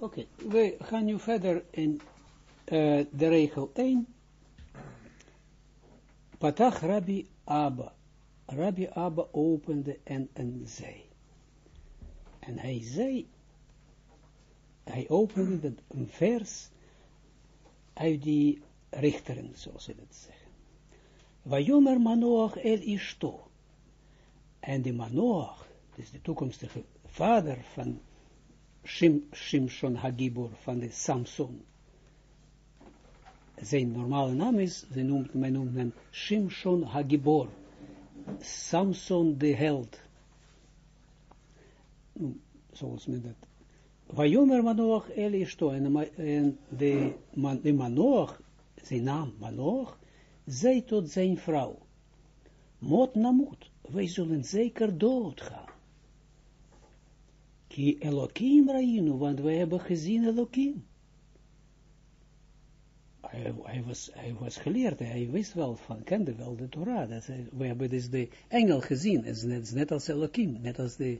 Oké, we gaan nu verder in uh, de regel 1. Patach Rabbi Abba. Rabbi Abba opende en, en zei. En hij zei, hij opende een vers uit die richteren, zoals ze dat zeggen. Wajomer Manoach el Ishto. En de Manoach, dus de toekomstige vader van Shim, Shimshon Hagibor, van de Samson. Zijn normale naam is, ze noemt, men noemt hem Shimshon Hagibor. Samson de held. Zoals men dat. Vajomer Manoach el Ishto. En de, de Manoach, zijn naam Manoach, zei tot zijn vrouw. Mot namut, wij zullen zeker doodgaan. Ki Elohim rainu, want wij hebben gezien Elohim. Hij, was, hij was geleerd, hij wist wel van, kende wel de Torah. Dat hij, we hebben dus de engel gezien, is net, net als Elohim, net als de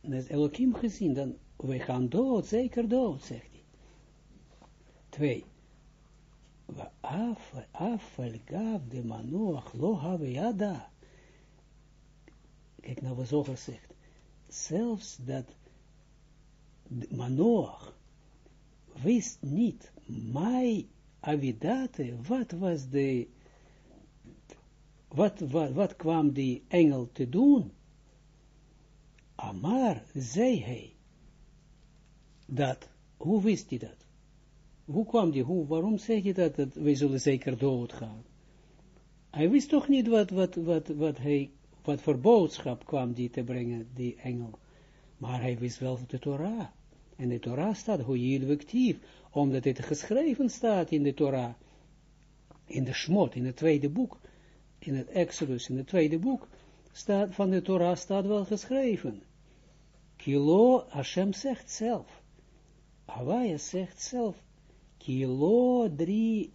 net Elohim gezien, dan wij gaan dood, zeker dood, zegt hij. Twee. Afel gav de manoach lo yada. Kijk nou wat Zoger zegt. Zelfs dat Manoach wist niet, mij avidate, wat was de, wat, wat, wat kwam die engel te doen? Amar, zei hij, dat, hoe wist hij dat? Hoe kwam die, hoe, waarom zeg je dat, dat wij zullen zeker doodgaan? Hij wist toch niet wat, wat, wat, wat hij, wat voor boodschap kwam die te brengen, die engel. Maar hij wist wel de Torah. En de Torah staat heel actief, omdat het geschreven staat in de Torah, in de Shmot, in het tweede boek, in het Exodus, in het tweede boek, staat, van de Torah staat wel geschreven. Kilo, Hashem zegt zelf, Hawaii zegt zelf, Kilo drie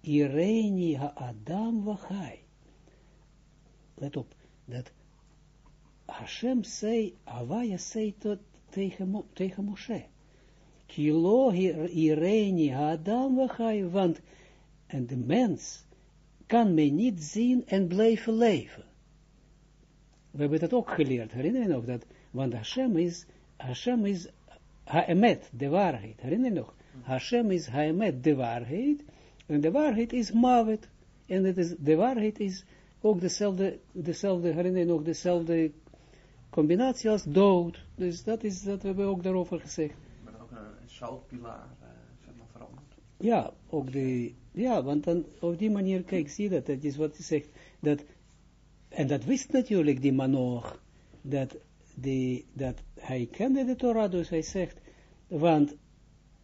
Ireni ha-Adam wachai. Let op, dat Hashem zei, Hawaii zei tot tegen, tegen Moshe. Kilo ireni Adam wachai, want en de mens kan mij niet zien en blijven leven. We hebben dat ook geleerd, herinner je nog dat, want Hashem is, Hashem is Haemet, de waarheid, herinner je nog? Hashem is Haemet, de waarheid, en de waarheid is Mavet, en het de waarheid is ook dezelfde, dezelfde, herinner je nog, dezelfde combinatie als dood. Dus dat is, dat hebben we ook daarover gezegd. Een zoutpilaar, uh, zeg veranderd. Ja, ook de, ja, want dan op die manier, kijk, zie dat, dat is wat hij zegt, dat, en dat wist natuurlijk die Manoch, dat, die, dat hij kende de Torah, dus hij zegt, want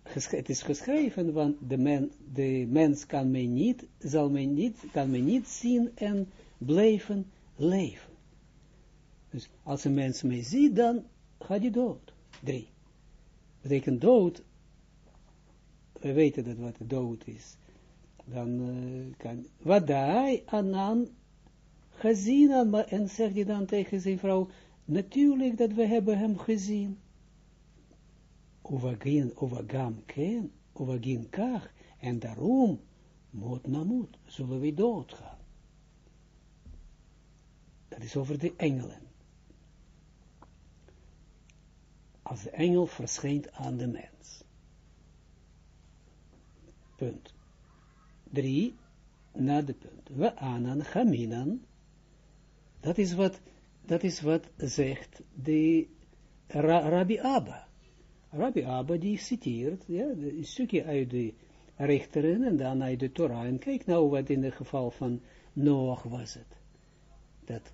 het is geschreven, want de, men, de mens kan mij niet, zal mij niet, kan mij niet zien en blijven leven. Dus als een mens mij ziet, dan gaat hij dood. Drie. Betekent dood, we weten dat wat dood is. Dan uh, kan, wat anan gezien en zegt hij dan tegen zijn vrouw, natuurlijk dat we hebben hem gezien. Ovagin, ovagam ken, ovagin kach, en daarom, moet na moet, zullen we doodgaan. Dat is over de engelen. Als de engel verschijnt aan de mens. Punt. Drie, na de punt. We. Dat is wat, dat is wat zegt de Ra, Rabbi Abba. Rabbi Abba die citeert, ja, een stukje uit de rechteren en dan uit de Torah. En kijk nou wat in het geval van Noach was het. Dat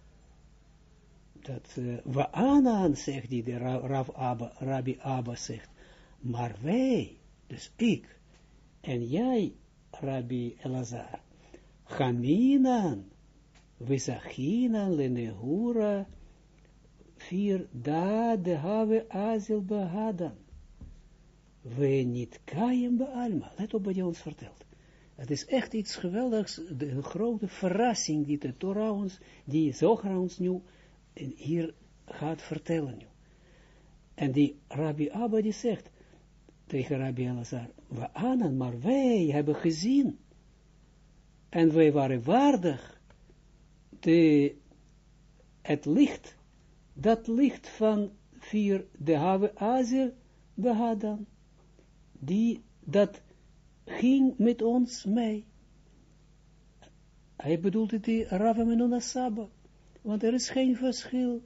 dat uh, we aanaan, zegt die, de Rav Abba, Rabbi Abba zegt, maar wij, dus ik, en jij, Rabbi Elazar, Chaminan, Visachinan, Lenehura, vier de have azil behadan. We niet kajem be alma. Let op wat je ons vertelt. Het is echt iets geweldigs, de grote verrassing die de Torah ons, die Zoger ons nu en hier gaat vertellen nu. En die Rabbi Abba die zegt, tegen Rabbi Elazar, we aan, maar wij hebben gezien, en wij waren waardig, de, het licht, dat licht van vier, de have azer, behadan, die, dat ging met ons mee. Hij bedoelt het die Rav Menuna want er is geen verschil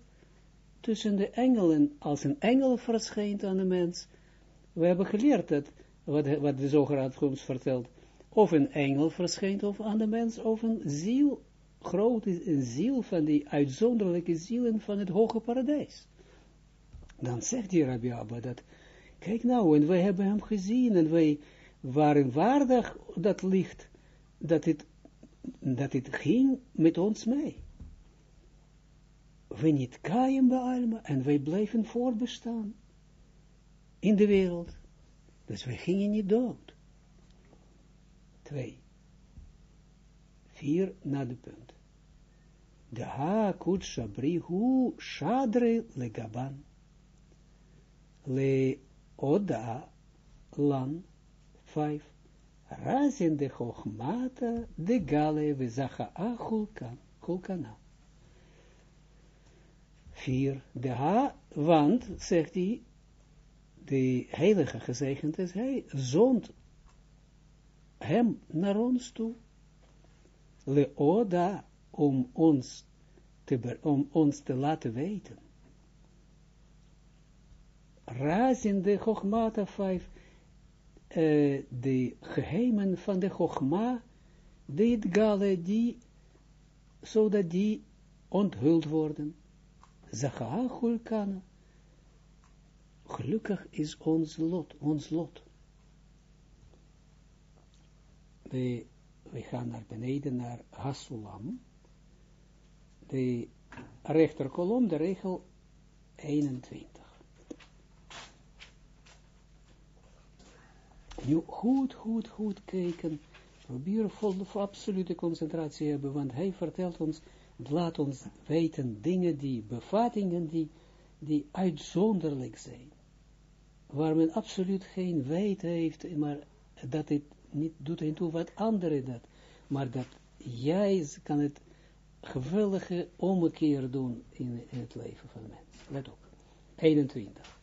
tussen de engelen, als een engel verschijnt aan de mens. We hebben geleerd dat, wat, wat de zoger ons vertelt, of een engel verschijnt of aan de mens, of een ziel, grote een ziel van die uitzonderlijke zielen van het hoge paradijs. Dan zegt die Rabbi Abba dat, kijk nou, en wij hebben hem gezien, en wij waren waardig dat licht, dat het, dat het ging met ons mee we niet kaaien bij Alma en wij blijven voortbestaan in de wereld. Dus wij gingen niet dood. Twee. Vier na de punt. De ha kutsha brihu shadre le gaban. Le oda lan. Vijf. Razin de chochmata de gale we zacha achulkan. Chulkana. 4, de ha, want, zegt hij, de heilige gezegend is hij, zond hem naar ons toe, le oda, om ons te, om ons te laten weten. Razin de Chogmata 5, uh, de geheimen van de Chogma, de Gale, die, zodat die onthuld worden. Zachahul kan. Gelukkig is ons lot, ons lot. We, we gaan naar beneden, naar Hasulam. De rechterkolom, de regel 21. Nu goed, goed, goed kijken. Probeer vol absolute concentratie hebben, want hij vertelt ons laat ons weten dingen die, bevattingen die, die uitzonderlijk zijn. Waar men absoluut geen weet heeft, maar dat het niet doet en toe wat anderen dat. Maar dat jij kan het geweldige ommekeer doen in, het leven van mens. Let op. 21.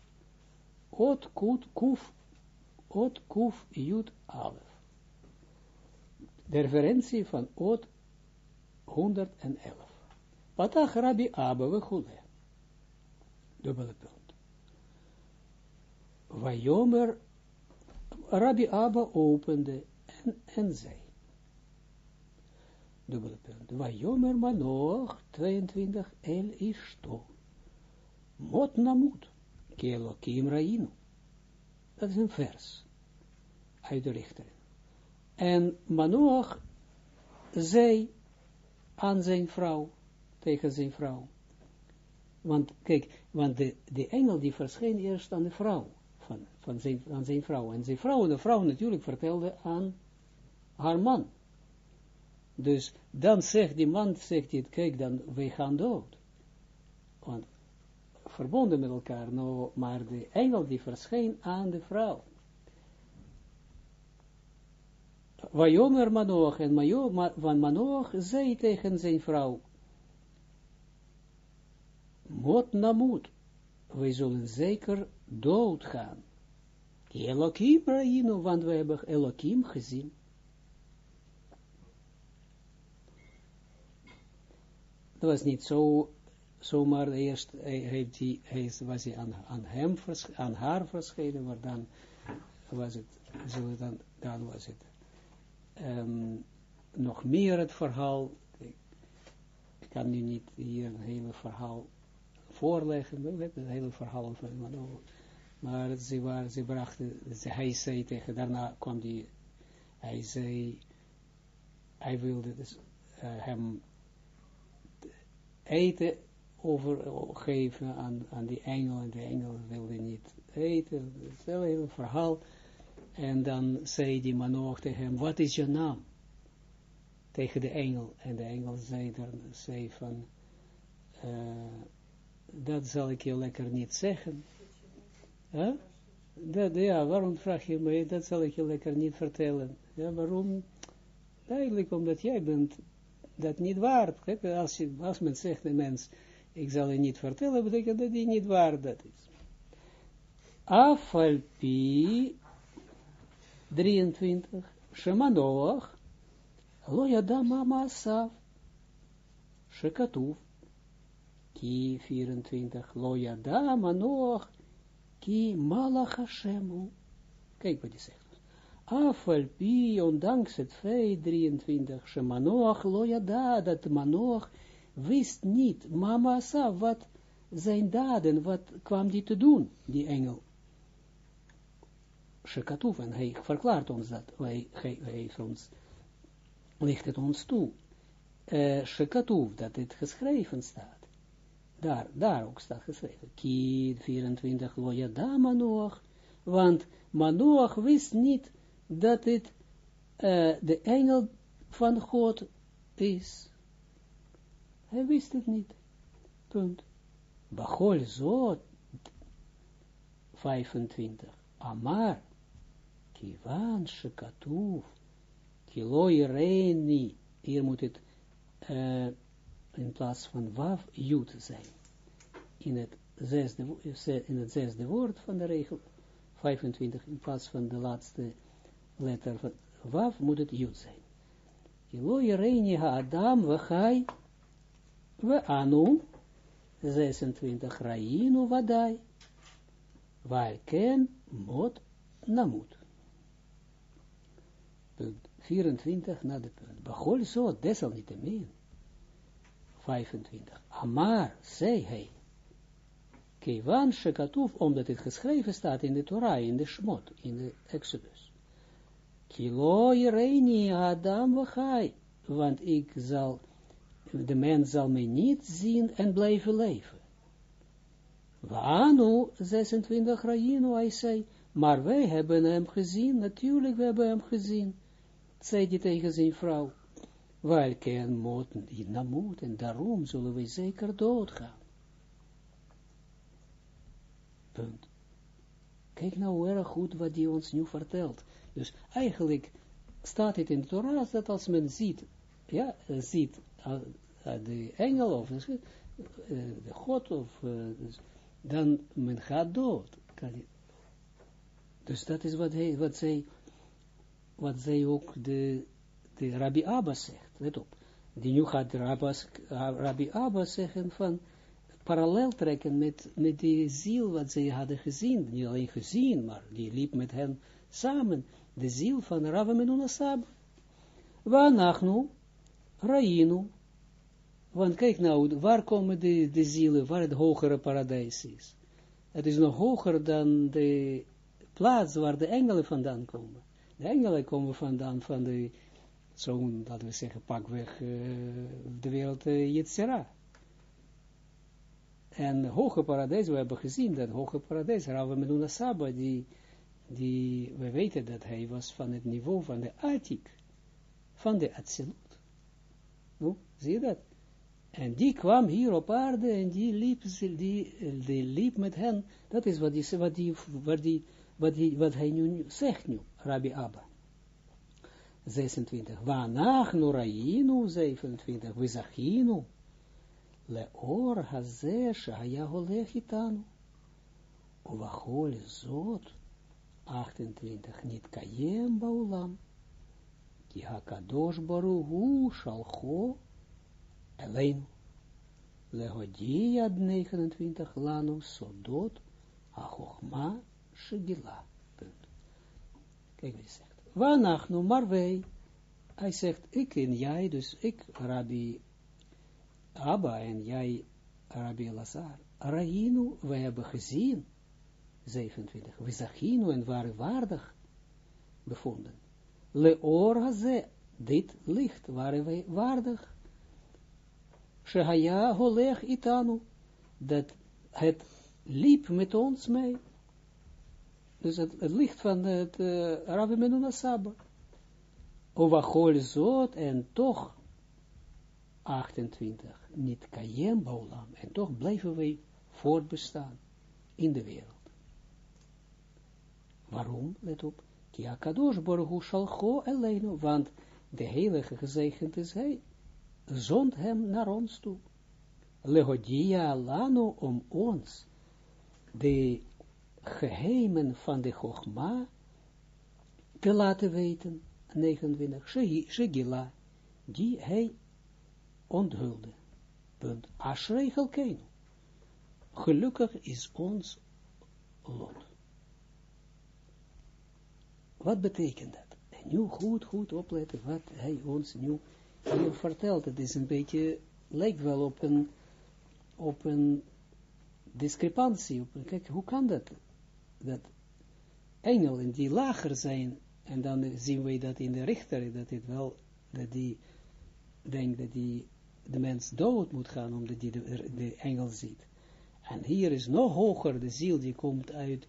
Ot kut kuf, ot kuf jut alef. De referentie van ot 111. Patach Rabbi Abba wechule. Dubbele punt. Vajomer, Rabbi Abba opende en, en zei. Dubbele punt. Vajomer Manoach 22 El Ishto. Mot namut. Kelo Kim Rainu. Dat is een vers. Uit de. En Manoach zei aan zijn vrouw tegen zijn vrouw. Want kijk, want de, de engel die verscheen eerst aan de vrouw, van, van zijn, aan zijn vrouw. En zijn vrouw, de vrouw natuurlijk vertelde aan haar man. Dus dan zegt die man, zegt hij, kijk dan, wij gaan dood. Want verbonden met elkaar, nou, maar de engel die verscheen aan de vrouw. Wajomer Manoach en van Manoach zei tegen zijn vrouw, mot namut, wij zullen zeker doodgaan. Elohim Raino, want we hebben Elohim gezien. Dat was niet zo, zomaar eerst heeft hij, hij, was hij aan, aan hem, aan haar verschenen, maar dan was het, dan, dan was het um, nog meer het verhaal, ik kan nu niet hier een hele verhaal voorleggen, we hebben het hele verhaal van Manoah. Maar ze, waren, ze brachten, hij zei tegen, daarna kwam die, hij zei, hij wilde dus uh, hem eten overgeven aan, aan die engel, en de engel wilde niet eten, het hele verhaal. En dan zei die Manoach tegen hem, wat is je naam? Tegen de engel. En de engel zei, dan, zei van, uh, dat zal ik je lekker niet zeggen. Huh? Dat, ja, waarom vraag je mij, dat zal ik je lekker niet vertellen. Ja, waarom? Duidelijk omdat jij bent dat niet waard. Kijk, als, je, als men zegt een mens, ik zal je niet vertellen, betekent dat hij niet waard dat is. Afalpi 23, Shemanoach, mama asaf, shekatuf, ki 24, lo yada manoach, ki malach Hashemu. Kijk wat hij zegt. Afalpi, ondanks het feit 23, Shemanoach lo yada, dat Manoach wist niet, mama asaf, wat zijn daden, wat kwam die te doen, die engel. Shekatuf, en hij verklaart ons dat, hij, hij, hij ons, ligt het ons toe, uh, dat het geschreven staat, daar, daar ook staat geschreven, Kied 24, Lojada Manoach, want Manoach wist niet dat het uh, de engel van God is. Hij wist het niet. Punt. Bachol zo 25. Amar Kivan shekatuv, kiloi reini, hier moet het uh, in plaats van wav, jut zijn. In het, zesde, in het zesde woord van de regel 25, in plaats van de laatste letter van wav, moet het jut zijn. Kiloi reini ha-adam vachai, we anu, 26, rainu vadai, Walken mot namut punt 24 na de punt. Behol zo, desalniettemin. 25. Amar, zei hij. Kevan shekatuf, omdat het geschreven staat in de Torah, in de Shmot, in de Exodus. Kilo reini Adam wachai, want ik zal, de mens zal mij niet zien en blijven leven. Waanu, 26 Rainu, hij zei, maar wij hebben hem gezien, natuurlijk we hebben hem gezien zei hij tegen zijn vrouw, welke en die namoet, en daarom zullen wij zeker doodgaan. Punt. Kijk nou erg goed wat hij ons nu vertelt. Dus eigenlijk staat het in de Torah dat als men ziet, ja, ziet uh, de engel of uh, de God of dus, dan men gaat dood. Dus dat is wat, hij, wat zij wat zij ook de, de Rabbi Abba zegt, let op, die nu gaat Rabbi Abba zeggen van, parallel trekken met, met die ziel wat zij hadden gezien, niet alleen gezien, maar die liep met hen samen, de ziel van Rabbi Menuna Sab. Wanachnu, Rainu, want kijk nou, waar komen de, de zielen, waar het hogere paradijs is. Het is nog hoger dan de plaats waar de engelen vandaan komen. De engelen komen vandaan van de, zo'n, laten we zeggen, pakweg uh, de wereld uh, Yetzera. En hoge paradijs, we hebben gezien dat hoge paradijs, Rava Menuna Saba, die, die, we weten dat hij was van het niveau van de Atik, van de Atsilut. Nou, zie je dat? En die kwam hier op aarde en die liep, die, die liep met hen. Dat is wat, die, wat, die, wat, die, wat, die, wat hij nu zegt nu. Rabbi Abba. 26. Wanachnu rainu 27. Vizachinu. Leor haze shaya holech itanu. Uvachol zot. 28. Niet kayem baulam. Ki hakadosh baruhu shalcho. Eleinu. Lehodia 29. Lanu sodot. Achochma shigila. Kijk wat hij zegt. Wanachnu, maar wij. Hij zegt, ik en jij, dus ik, Rabbi Abba en jij, Rabbi Lazar. Rainu, wij hebben gezien. 27. We zaginu en waren waardig bevonden. Leor haze, dit licht, waren wij waardig. Shehaya holech itanu, dat het liep met ons mee. Dus het, het licht van het uh, Rabbi Menuna Saba. Ovachol zot en toch 28. Niet kayem baulam. En toch blijven wij voortbestaan in de wereld. Waarom? Let op. Ki akadosh borgu shalcho eleinu, want de heilige gezegend is hij, zond hem naar ons toe. Lehodia lanu om ons, de geheimen van de Chogma, te laten weten, 29, Shegila, die hij onthulde. Punt. Ashrei. Gelukkig is ons lot. Wat betekent dat? En nu goed, goed opletten wat hij ons nu hier vertelt. Het is een beetje, lijkt wel op een, op een discrepantie. Op kijk, hoe kan dat? Dat engelen die lager zijn, en dan zien we dat in de richter, dat het wel, dat die denkt dat die de mens dood moet gaan, omdat die de, engel ziet. En hier is nog hoger, de ziel die komt uit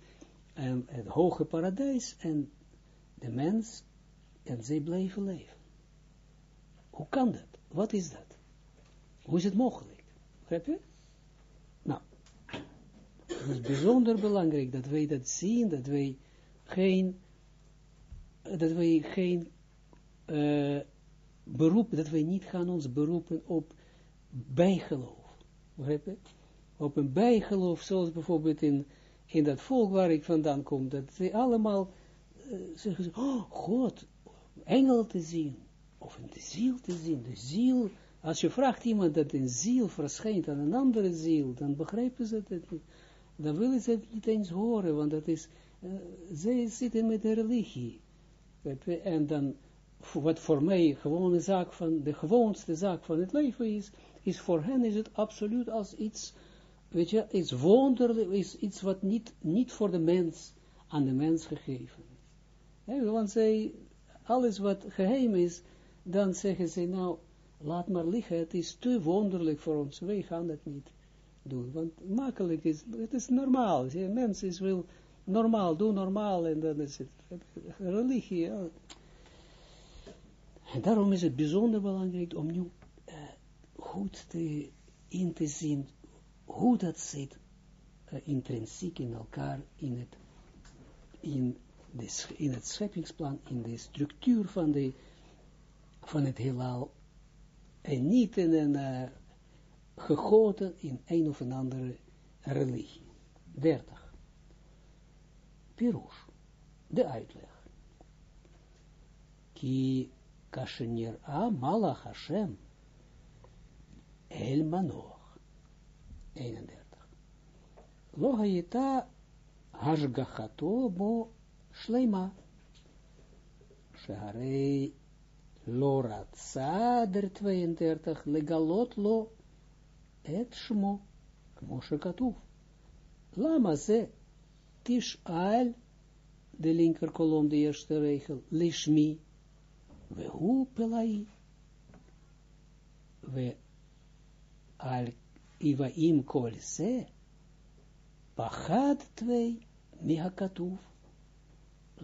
het hoge paradijs, en de mens, en zij blijven leven. Hoe kan dat? Wat is dat? Hoe is het mogelijk? Begrijp je? Is bijzonder belangrijk dat wij dat zien, dat wij geen, dat wij geen uh, beroep, dat wij niet gaan ons beroepen op bijgeloof. Begrijp je? Op een bijgeloof, zoals bijvoorbeeld in, in dat volk waar ik vandaan kom, dat ze allemaal uh, zeggen, oh God, engel te zien, of de ziel te zien, de ziel, als je vraagt iemand dat een ziel verschijnt aan een andere ziel, dan begrijpen ze het niet, dan willen ze het niet eens horen, want dat is, uh, zij zitten met de religie, en dan, wat voor mij gewone zaak van, de gewoonste zaak van het leven is, is voor hen is het absoluut als iets, weet je, iets wonderlijk, is iets wat niet, niet voor de mens, aan de mens gegeven is. want zij, alles wat geheim is, dan zeggen ze, nou, laat maar liggen, het is te wonderlijk voor ons, wij gaan dat niet doen, want makkelijk is, het is normaal, een mens is wil normaal, doe normaal, en dan is het religie, ja. En daarom is het bijzonder belangrijk om nu uh, goed te, in te zien hoe dat zit uh, intrinsiek in elkaar, in het, in, de, in het scheppingsplan, in de structuur van, de, van het heelal, en niet in een uh, gegoten in een of andere religie. 30. Pirush, de uitleg. Ki kashenir a malach Hashem el manoch. 31. Lo hayita hashgachato bo shleima. Shaharei lo ratsa der 32 legalot lo et shmo. כמו שכתוב. למה זה תשאל, de linker kolom, de eerste regel, lishmi, vehu pelai, ve al ivaim kol se, pachad twee, mihakatuf,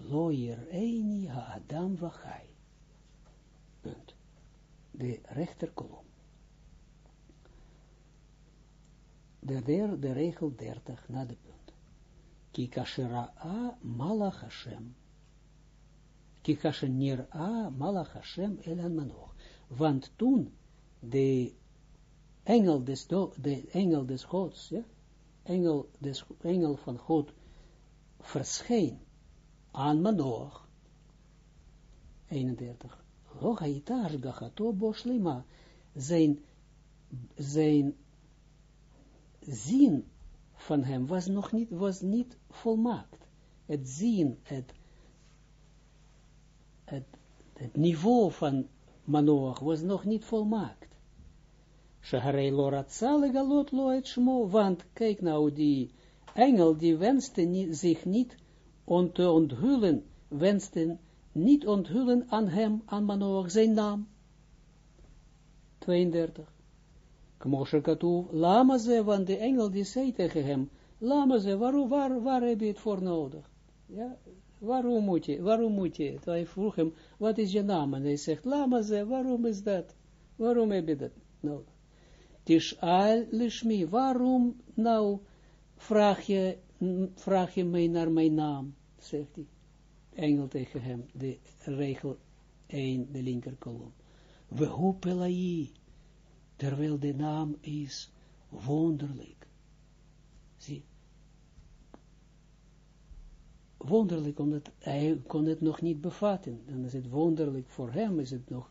lo eini ha-adam vachai. Punt. De rechterkolom. De, der, de regel 30 na de punt. Ki a malach Hashem. A malach Hashem elan manoch. Want toen de engel des, do, de engel des gods, ja, engel, des, engel van God, verscheen aan Manoach, 31, Logaitash gachato boslima, zijn, zijn zien van hem was nog niet, was niet volmaakt. Het zien, het, het, niveau van Manoach was nog niet volmaakt. Shaharei loratza legalot lo et shmo, want kijk nou, die engel die wenste zich niet on te onthullen, wenste niet onthullen aan hem, aan Manoach, zijn naam. 32. Kmoshe katoe, lama ze, want de engel die zei tegen hem, lama ze, waarom, waar, waar heb je het voor nodig? Ja, waarom moet je, waarom moet je het? Hij vroeg hem, wat is je naam? En hij zegt, lama ze, waarom is dat? Waarom heb je dat nodig? Tishal lishmi, waarom nou vraag je, vraag je mij naar mijn naam? zegt hij, engel tegen hem, de regel 1, de linker kolom. We hoepelai, terwijl de naam is wonderlijk. Zie, wonderlijk, omdat hij kon het nog niet bevatten. Dan is het wonderlijk voor hem, is het nog.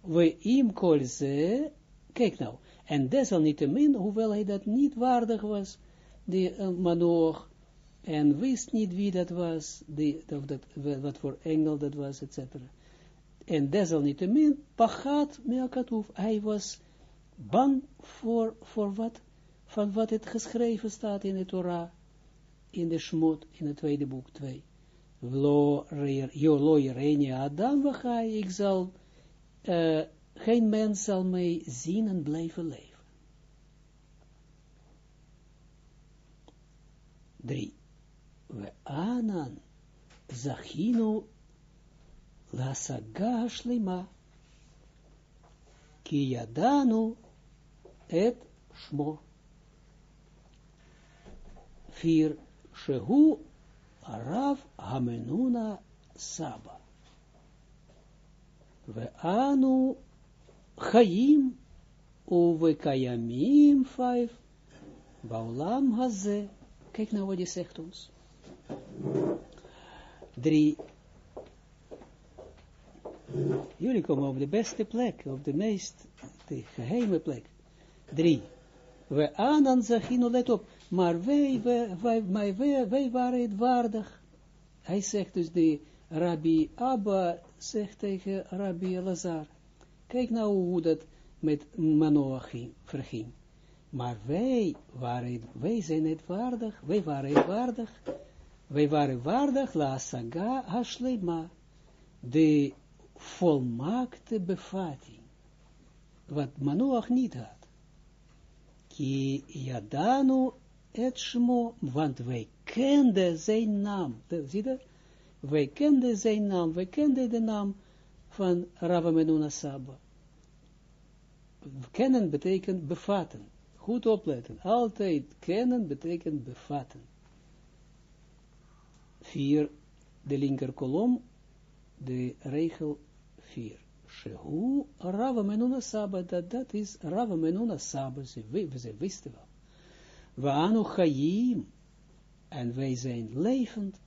We im kolze, kijk nou, en desalniettemin, hoewel hij dat niet waardig was, de uh, Manoch, en wist niet wie dat was, die, of dat, wat voor engel dat was, etc. En desalniettemin, pachat meakatuf, hij was bang voor, voor wat, van wat het geschreven staat in de Torah, in de Shmot, in het tweede boek 2. Lo, Adam, wachai, ik zal, uh, geen mens zal mij zien en blijven leven. 3. We anan zachinu la saga shlima ki yadanu et shmo. 4. Shehu Arav Hamenuna Saba. We anu Chaim uve Kayamim 5. Baulam Haze. Kijk nou wat hij zegt ons. Drie. Jullie komen op de beste plek, op de meest de geheime plek. Drie. We aan zachino, let op, maar wij, wij, wij, wij, wij waren het waardig. Hij zegt dus, de Rabbi Abba zegt tegen Rabbi Lazar, kijk nou hoe dat met Manoach verging. Maar wij waren, wij zijn het waardig, wij waren het waardig, wij waren waardig, la saga hashlema, de volmaakte bevatting, wat Manoach niet had. Ki yadanu et shmo, want wij kenden zijn naam, zie je Wij kenden zijn naam, wij kenden de naam van Rava Saba. Kennen betekent bevatten. Goed opletten. Altijd kennen betekent bevatten. Vier, de linker kolom, de regel vier. Shehu Rava Menuna Saba, dat, dat is Rava Menuna Saba, ze, ze wisten wel. We anu en wij zijn levend,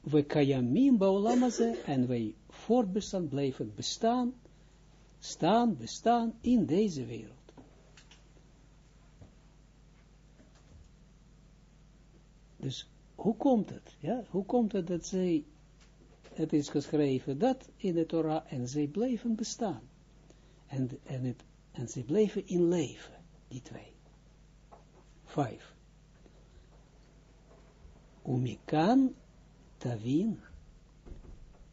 we, kayamim baolamaze, en wij voortbestaan, blijven bestaan, staan, bestaan in deze wereld. Dus hoe komt het? Ja? Hoe komt het dat zij, het is geschreven dat in de Torah en zij bleven bestaan. En, en, het, en zij bleven in leven, die twee. Vijf. Umikan tavin,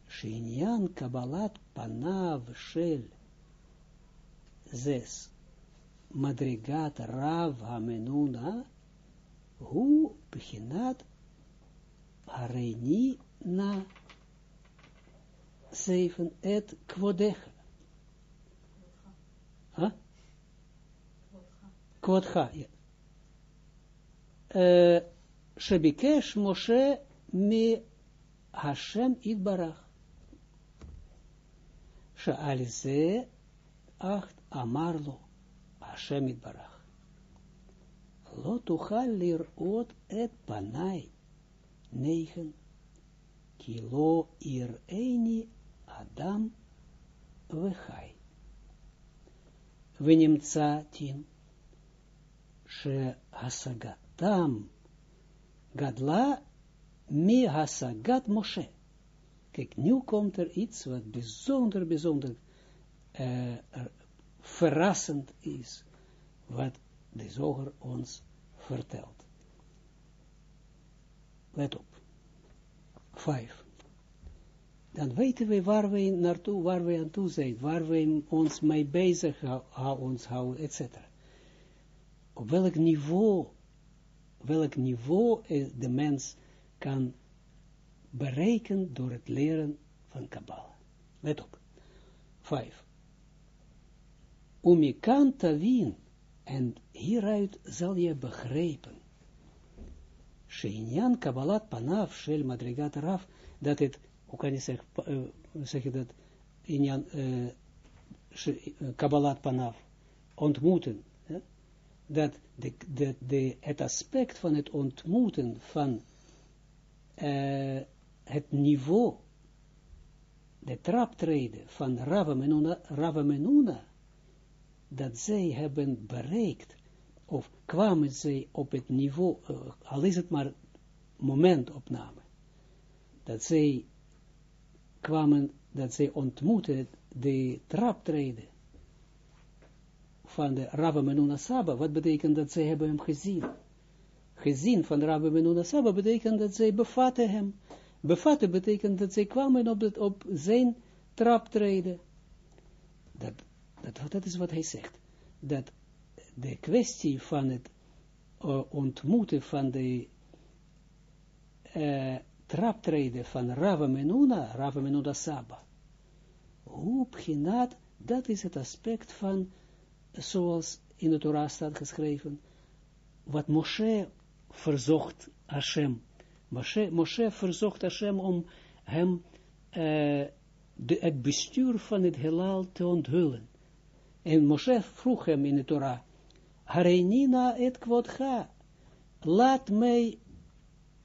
Shinyan Kabbalat Panav Shel zes, madrigat rav hamenuna, hu beginat areni na zeven et kwodecha. Huh? Kwodcha, ja. Uh, Shebikesh Moshe me Hashem Itbarach. Sha'al ze acht Amarlo, Hashem Barach. Lo tuchal lirot et panai. Negen. Kilo ir eini Adam vechai. ונמצא תין שהשגתם גדלה מהשגת משה. Kijk, nu komt er iets wat bijzonder, bijzonder uh, verrassend is, wat de zoger ons vertelt. Let op. Vijf. Dan weten we waar we naartoe, waar we aan toe zijn, waar we ons mee bezig houden, etc. Op welk niveau, welk niveau de mens kan bereiken door het leren van Kabbalah. Let op. Vijf. Umikanta wien, en hieruit zal je begrijpen, Sheinyan Kabbalat Panav Shel Madrigat Raf, dat het, hoe kan je zeggen, zeg je dat, Inyan uh, Kabbalat Panav, ontmoeten, dat de, de, de, het aspect van het ontmoeten van het niveau, de traptreden van Ravamenuna, dat zij hebben bereikt, of kwamen zij op het niveau, al is het maar momentopname, dat zij kwamen, dat zij ontmoeten de traptreden van de Rabba Menuna Saba, wat betekent dat zij hebben hem gezien? Gezien van Rabba Menuna Saba betekent dat zij bevatten hem. Bevatten betekent dat zij kwamen op, op zijn traptreden. Dat, dat, dat is wat hij zegt. Dat de kwestie van het uh, ontmoeten van de uh, traptreden van Rava Menuna, Rava Menuna Saba. Hoe dat is het aspect van, zoals in de Torah staat geschreven, wat Moshe verzocht Hashem. Moshe, Moshe verzocht Hashem om hem uh, de, het bestuur van het heelal te onthullen. En Moshe vroeg hem in de Torah, Harenina et kwodcha, laat mij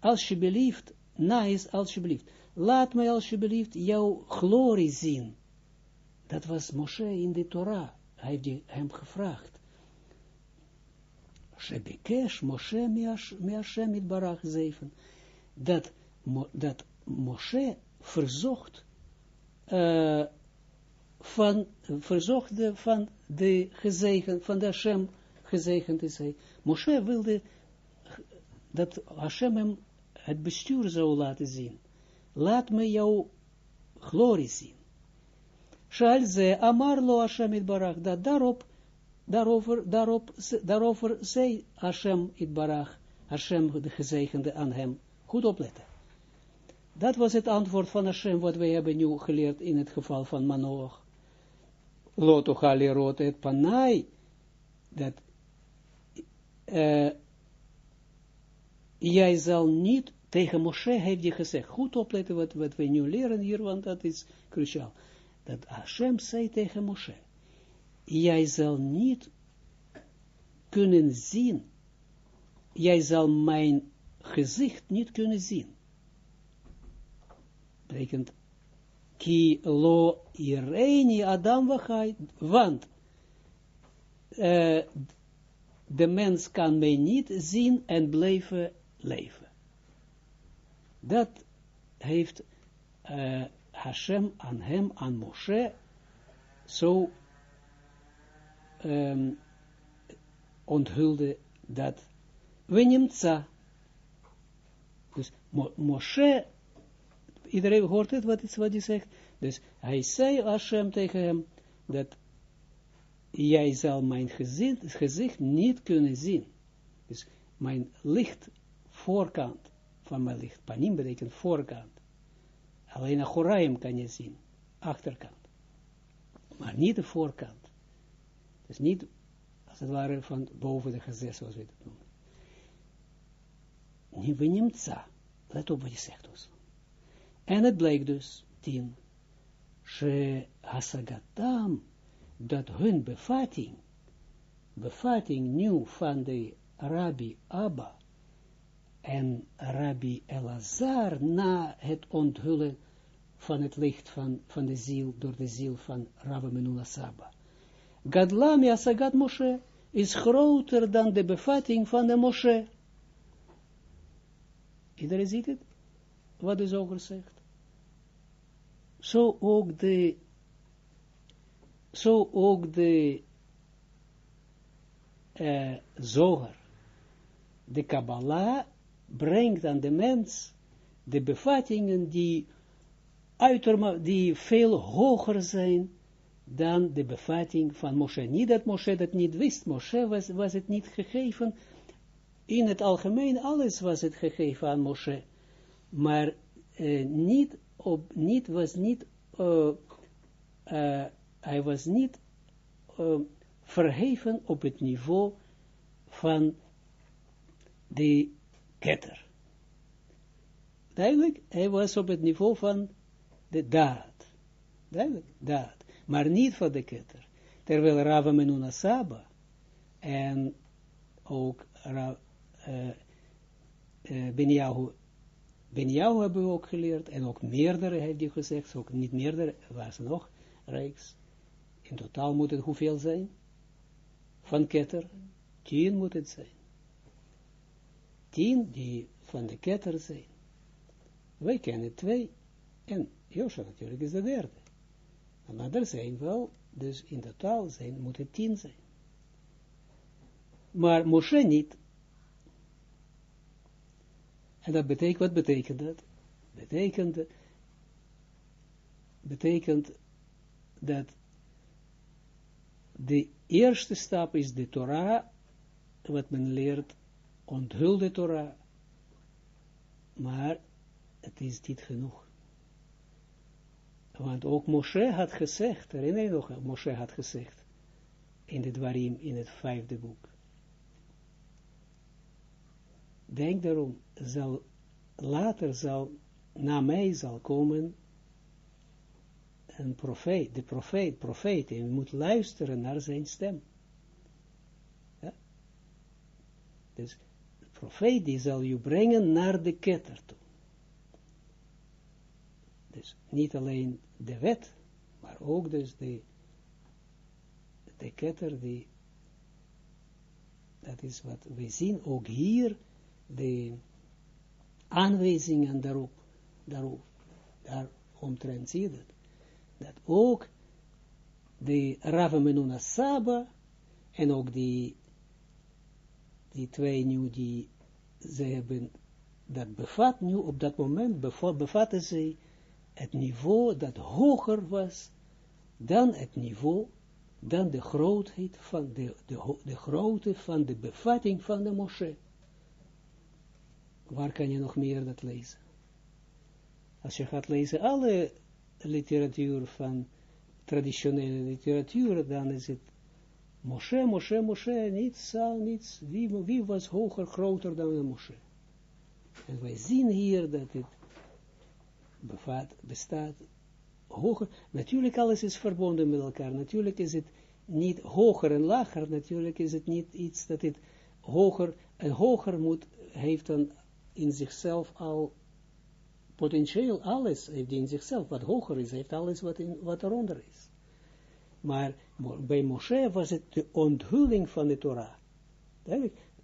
alsjeblieft, nice alsjeblieft, laat mij alsjeblieft jouw glorie zien. Dat was Moshe in de Torah, hij heeft hem gevraagd. Shebekesh Moshe mi Hashem it barach zeven, dat, dat Moshe verzocht, uh, van, verzochte van de gezegen, van de Hashem gezegend is hij. Moshe wilde dat Hashem hem het bestuur zou laten zien. Laat me jouw glorie zien. Shalze amarlo Hashem dat daarop, daarover, daarop, daarover zei Hashem it barach, Hashem de gezegende aan hem. Goed opletten. Dat was het antwoord van Hashem, wat wij hebben nu geleerd in het geval van Manoach. Loto rote het panai, dat uh, jij zal niet, tegen Moshe heeft hij gezegd, goed opletten wat, wat we nu leren hier, want dat is cruciaal. Dat Hashem zei tegen Moshe, jij zal niet kunnen zien, jij zal mijn gezicht niet kunnen zien. Betekent, ki lo ireni adam wachai, want uh, de mens kan mij niet zien en blijven leven. Dat heeft uh, Hashem aan hem, aan Moshe, zo um, onthulde dat Wenimtza. Dus Mo Moshe, iedereen hoort het wat, wat hij zegt. Dus hij zei Hashem tegen hem, dat jij zal mijn gezicht, gezicht niet kunnen zien. Dus mijn licht, voorkant van mijn licht, panim betekent voorkant. Alleen Achoraim kan je zien, achterkant. Maar niet de voorkant. Dus niet, als het ware, van boven de gezicht, zoals we het noemen. Niet Let op wat je zegt. En het blijkt dus, tien. She hasagatam dat hun bevatting, bevatting nu van de Rabbi Abba en Rabbi Elazar na het onthullen van het licht van, van de ziel, door de ziel van Rabbi Menula Saba. Gadlam Asagat Moshe is groter dan de bevatting van de Moshe. Iedereen ziet het? Wat de zoger zegt. Zo ook de zo ook de uh, zoger, de Kabbalah, brengt aan de mens de bevattingen die, uiterma, die veel hoger zijn dan de bevatting van Moshe. Niet dat Moshe dat niet wist, Moshe was, was het niet gegeven, in het algemeen alles was het gegeven aan Moshe, maar uh, niet, op, niet was niet uh, hij was niet uh, verheven op het niveau van de ketter. Duidelijk, hij was op het niveau van de daad. Duidelijk, daad. Maar niet van de ketter. Terwijl Rava Menuna Saba en ook uh, uh, Benjahu, Benjahu hebben we ook geleerd, en ook meerdere, heeft hij gezegd, ook niet meerdere, was nog, rijks. In totaal moet het hoeveel zijn? Van ketter, tien moet het zijn. Tien die van de ketter zijn. Wij kennen twee, en Josha natuurlijk is de derde. Maar er zijn wel, dus in totaal zijn, moet het tien zijn. Maar Moshe niet. En dat betekent, wat betekent dat? Betekent, betekent dat de eerste stap is de Torah, wat men leert, onthulde Torah, maar het is niet genoeg. Want ook Moshe had gezegd, herinner je nog, Moshe had gezegd, in het Dwarim, in het vijfde boek. Denk daarom, zal, later zal, na mij zal komen een profeet, de profeet, profeet, en je moet luisteren naar zijn stem. Dus, de profeet die zal je brengen naar de ketter toe. Dus, niet alleen de wet, maar ook dus de, de ketter die, dat is wat we zien, ook hier, de aanwijzingen daarop, daarop, daar omtrent zie dat dat ook de Rava Menuna Saba en ook die, die twee nu die ze hebben, dat bevat nu, op dat moment bevat, bevatten ze het niveau dat hoger was dan het niveau, dan de grootheid van de, de, de grootte van de bevatting van de Moshe. Waar kan je nog meer dat lezen? Als je gaat lezen, alle literatuur van traditionele literatuur, dan is het Moshe, Moshe, Moshe, niets niets, wie, wie was hoger, groter dan Moshe. En wij zien hier dat het bevat, bestaat hoger, natuurlijk alles is verbonden met elkaar, natuurlijk is het niet hoger en lager, natuurlijk is het niet iets dat het hoger en hoger moet, heeft dan in zichzelf al potentieel. Alles heeft in zichzelf, wat hoger is, heeft alles wat, wat eronder is. Maar bij Moshe was het de onthulling van de Torah.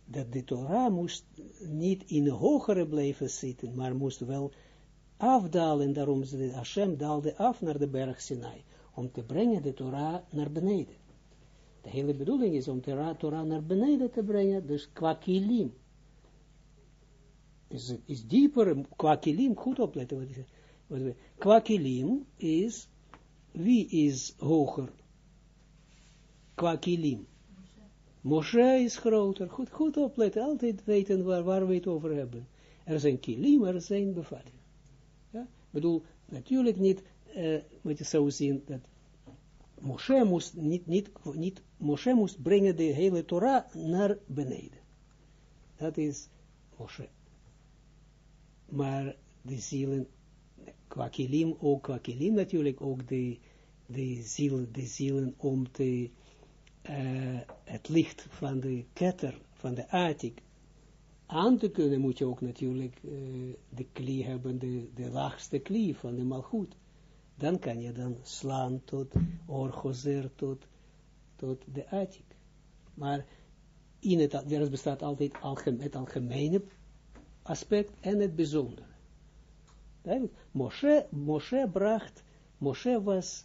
Dat de Torah moest niet in de hogere blijven zitten, maar moest wel afdalen, daarom Hashem daalde af naar de berg Sinai, om te brengen de Torah naar beneden. De hele bedoeling is om de Torah naar beneden te brengen, dus qua kilim is, is dieper, qua kilim, goed opletten wat ik kilim is, wie is hoger? Qua kilim. Moshe is groter, goed, goed opletten, altijd weten waar, waar we het over hebben. Er zijn kilim, er zijn bevattingen. Ja? Ik bedoel, natuurlijk niet, uh, wat je zou zien, dat Moshe moest, niet, niet, niet, Moshe moest brengen de hele Torah naar beneden. Dat is Moshe maar de zielen, qua kilim, ook qua kilim natuurlijk, ook de, de, ziel, de zielen om te, uh, het licht van de ketter, van de atik, aan te kunnen, moet je ook natuurlijk uh, de klie hebben, de, de laagste klie van de malgoed. Dan kan je dan slaan tot orgozer, tot, tot de atik. Maar in het, er bestaat altijd algemeen, het algemene aspect en het bijzondere. Moshe, Moshe bracht, Moshe was,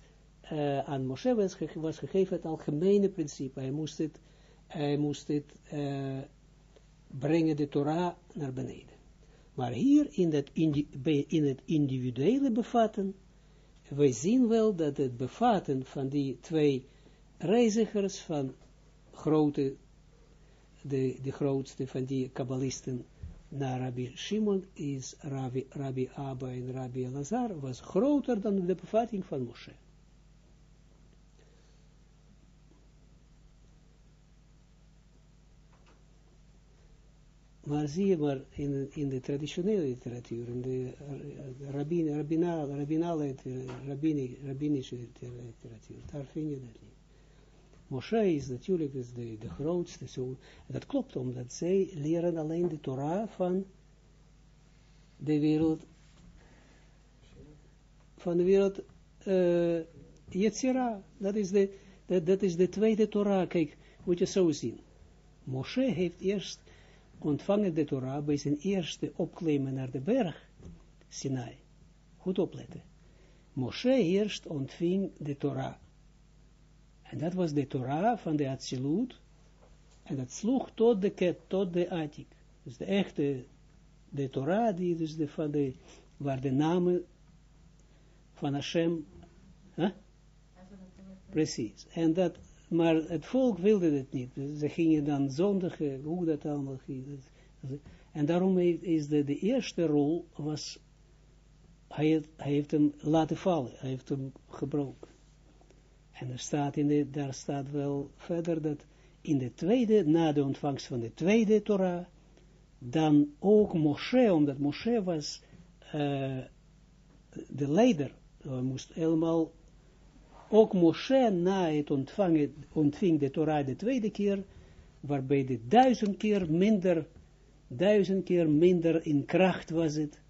uh, aan Moshe was, was, gegeven het algemene principe. Hij moest het, hij moest het uh, brengen, de Torah, naar beneden. Maar hier in, in het individuele bevatten, wij zien wel dat het bevatten van die twee reizigers van grote, de, de grootste van die kabbalisten, naar Rabbi Shimon is Rabbi, Rabbi Abba en Rabbi Elazar was groter dan de bevatting van Moshe. Maar zie je maar in, in de traditionele literatuur, in de rabbin, rabbinale, rabbinale, rabbini, rabbinische literatuur, daar vind je dat niet. Moshe is natuurlijk is de, de grootste, zo, dat klopt omdat zij leren alleen de Torah van de wereld, van de wereld uh, Yetzira. Dat is de, dat, dat is de tweede Torah. Kijk, moet je zo zien. Moshe heeft eerst ontvangen de Torah bij zijn eerste opklimmen naar de berg Sinai. Goed opletten. Moshe eerst ontving de Torah. En dat was de Torah van de Atsilut. En dat sloeg tot de ket, tot de Atik. Dus de echte, de Torah, die dus de, van de, waar de namen van Hashem, huh? precies. En dat, maar het volk wilde het niet. Dus ze gingen dan zondigen, hoe dat allemaal ging. En daarom is de, de eerste rol was, hij, heeft, hij heeft hem laten vallen, hij heeft hem gebroken. En er staat in de, daar staat wel verder dat in de tweede, na de ontvangst van de tweede Torah, dan ook Moshe, omdat Moshe was uh, de leider, uh, moest helemaal, ook Moshe na het ontvangen, ontving de Torah de tweede keer, waarbij de duizend keer minder, duizend keer minder in kracht was het,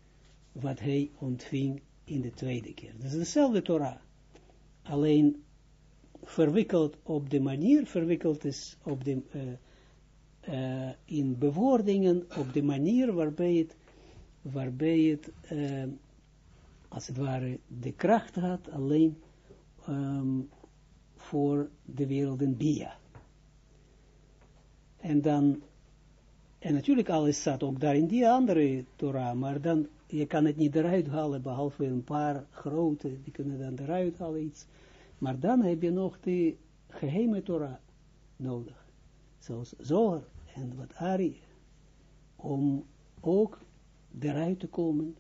wat hij ontving in de tweede keer. Dat is dezelfde Torah, alleen verwikkeld op de manier, verwikkeld is op de, uh, uh, in bewoordingen, op de manier waarbij het, waarbij het uh, als het ware, de kracht had alleen um, voor de wereld in Bia. En dan, en natuurlijk alles staat ook daar in die andere Torah, maar dan, je kan het niet eruit halen, behalve een paar grote, die kunnen dan eruit halen iets. Maar dan heb je nog de geheime Torah nodig. Zoals Zohar en wat Ari. Om ook eruit te komen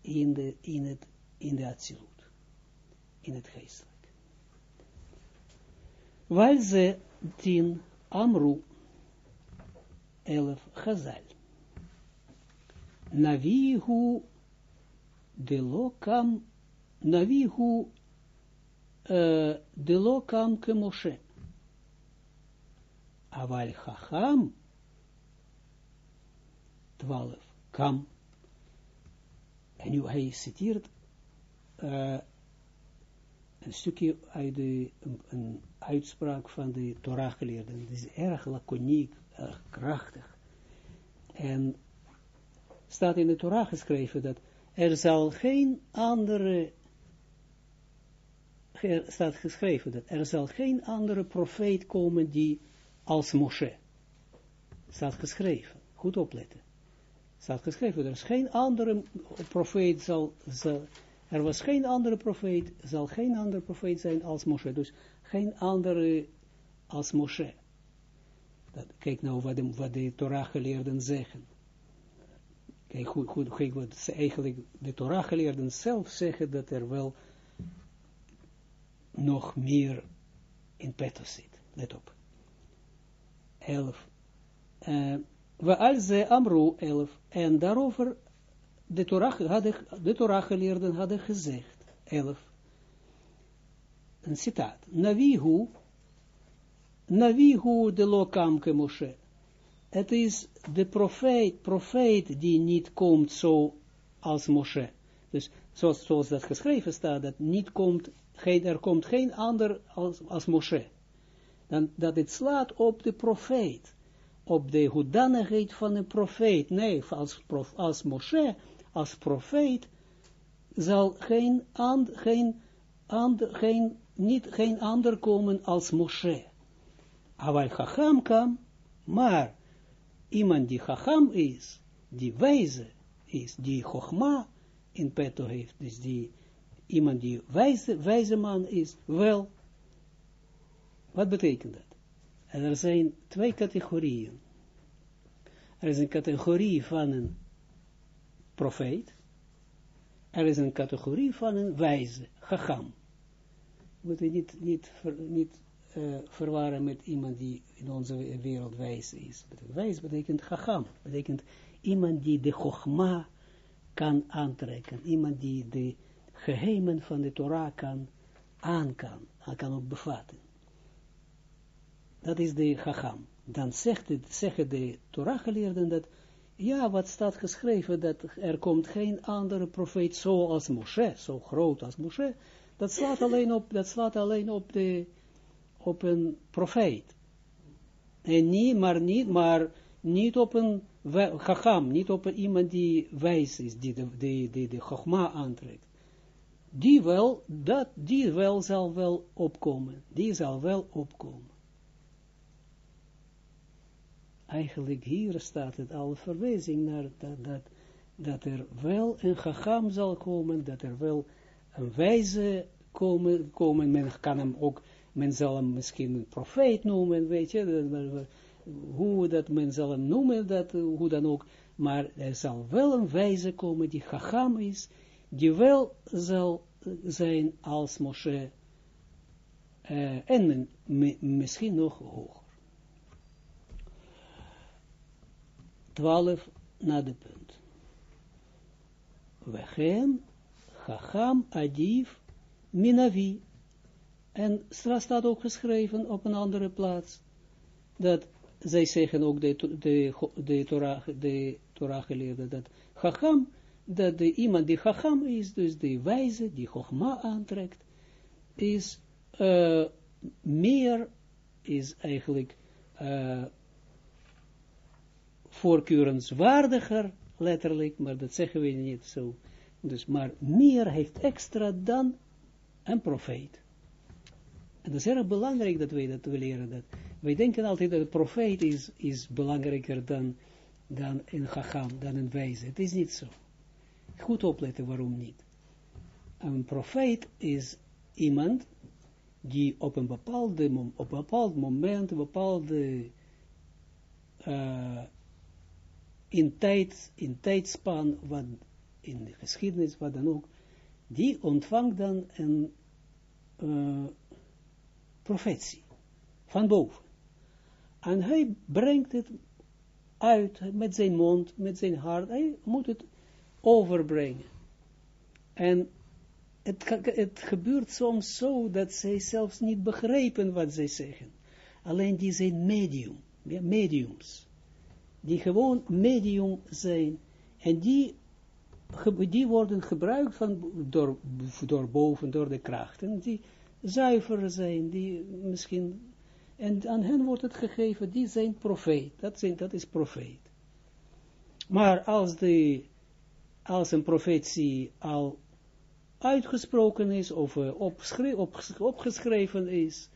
in, de, in, het, in de absolute. In het geestelijk. Weil ze Amru elf Chazal. Navihu de lokam Navihu uh, de lokam ke. Aval Chacham, twaalf, kam. En nu hij citeert uh, een stukje uit de, een uitspraak van de Torah-geleerden. Het is erg laconiek, erg krachtig. En staat in de Torah geschreven dat er zal geen andere er staat geschreven dat er zal geen andere profeet komen die als Moshe. Staat geschreven. Goed opletten. Staat geschreven. Er is geen andere profeet zal, zal er was geen andere profeet, zal geen andere profeet zijn als Moshe. Dus geen andere als Moshe. Dat, kijk nou wat de, wat de Torah geleerden zeggen. Kijk goed, goed, kijk wat ze eigenlijk de Torah geleerden zelf zeggen dat er wel nog meer in petto zit. Let op. Elf. Uh, we als ze Amru elf. En daarover de Torah, hadden, de Torah geleerden hadden gezegd. Elf. Een citaat. Navihu. Navihu de lokam ke Moshe. Het is de profeet, profeet die niet komt zo als Moshe. Dus zoals, zoals dat geschreven staat, dat niet komt geen, er komt geen ander als, als Moshe. Dan, dat het slaat op de profeet. Op de hoedanigheid van een profeet. Nee, als, prof, als Moshe, als profeet, zal geen, and, geen, and, geen, niet, geen ander komen als Moshe. Awal Chacham kan, maar iemand die Chacham is, die wijze is, die Chochma in petto heeft, dus die iemand die wijze, wijze man is, wel. Wat betekent dat? Er zijn twee categorieën. Er is een categorie van een profeet. Er is een categorie van een wijze, chacham. Moet je niet, niet, niet uh, verwarren met iemand die in onze wereld wijs is. Wijs betekent chacham, betekent iemand die de chogma kan aantrekken, iemand die de geheimen van de Torah kan aan kan, kan ook bevatten. Dat is de chacham. Dan zegt het, zeggen de Torah-geleerden dat, ja, wat staat geschreven, dat er komt geen andere profeet zoals Moshe, zo groot als Moshe, dat slaat alleen op, dat slaat alleen op de, op een profeet. En niet, maar niet, maar niet op een chacham, niet op iemand die wijs is, die de, die, de chachma aantrekt. Die wel, dat, die wel zal wel opkomen. Die zal wel opkomen. Eigenlijk hier staat het al verwijzing naar dat, dat, dat er wel een chacham zal komen, dat er wel een wijze komen, komen. Men kan hem ook, men zal hem misschien een profeet noemen, weet je, hoe dat men zal hem noemen, dat, hoe dan ook, maar er zal wel een wijze komen die chacham is, die wel zal zijn als Moshe, uh, en misschien nog hoger. 12 na de punt. Wechen, chacham, adif, minavi. En straks staat ook geschreven op een andere plaats, dat zij zeggen ook de, de, de, Torah, de Torah geleerden, dat Chacham, dat de, iemand die Chacham is, dus de wijze, die Chogma aantrekt, is uh, meer, is eigenlijk uh, voorkeurenswaardiger, letterlijk, maar dat zeggen we niet zo. Dus, maar meer heeft extra dan een profeet. En dat is erg belangrijk dat wij dat we leren. Dat. Wij denken altijd dat een profeet is, is belangrijker dan, dan een chacham, dan een wijze. Het is niet zo. Goed opletten waarom niet. Een profeet is iemand die op een, bepaalde, op een bepaald moment, een bepaalde uh, in, tijd, in tijdspan, wat in de geschiedenis, wat dan ook, die ontvangt dan een uh, profetie van boven. En hij brengt het uit met zijn mond, met zijn hart. Hij moet het overbrengen. En het, het gebeurt soms zo dat zij zelfs niet begrijpen wat zij zeggen. Alleen die zijn medium, mediums. Die gewoon medium zijn. En die, die worden gebruikt van, door, door boven, door de krachten. Die zuiver zijn, die misschien, en aan hen wordt het gegeven, die zijn profeet, dat, zijn, dat is profeet. Maar als, de, als een profetie al uitgesproken is, of uh, opgeschreven is,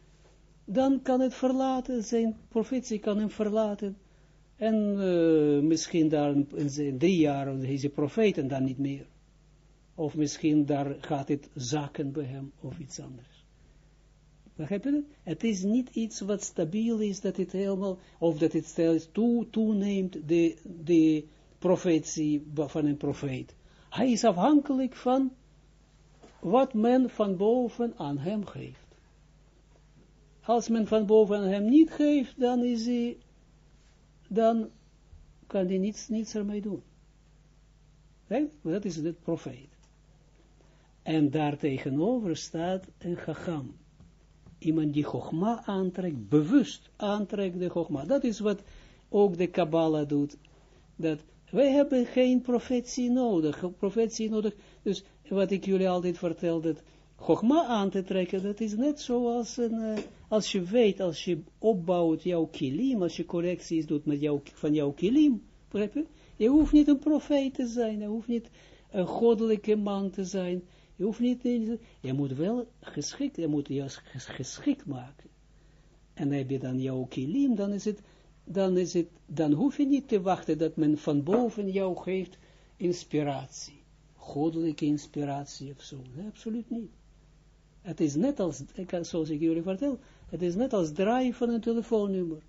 dan kan het verlaten, zijn profetie kan hem verlaten, en uh, misschien daar in drie jaar is hij profeet en dan niet meer. Of misschien daar gaat het zaken bij hem, of iets anders. Begrijp je dat? Het is niet iets wat stabiel is, dat het helemaal, of dat het steeds toe, toeneemt, de, de profetie van een profeet. Hij is afhankelijk van wat men van boven aan hem geeft. Als men van boven aan hem niet geeft, dan is hij, dan kan hij niets, niets ermee doen. Right? Dat is het profeet. En daar tegenover staat een gacham iemand die Chogma aantrekt, bewust aantrekt de Chogma. Dat is wat ook de Kabbalah doet. Dat wij hebben geen profetie nodig, profetie nodig. Dus wat ik jullie altijd vertel, dat Chogma aan te trekken, dat is net zoals een, uh, als je weet, als je opbouwt jouw kilim, als je correcties doet met jou, van jouw kilim, je? je hoeft niet een profeet te zijn, je hoeft niet een goddelijke man te zijn, je hoeft niet, je moet wel geschikt, je moet juist geschikt maken. En heb je dan jouw kilim, dan is het, dan is het, dan hoef je niet te wachten dat men van boven jou geeft inspiratie. Goddelijke inspiratie of zo. Absoluut niet. Het is net als, zoals ik jullie vertel, het is net als draaien van een telefoonnummer.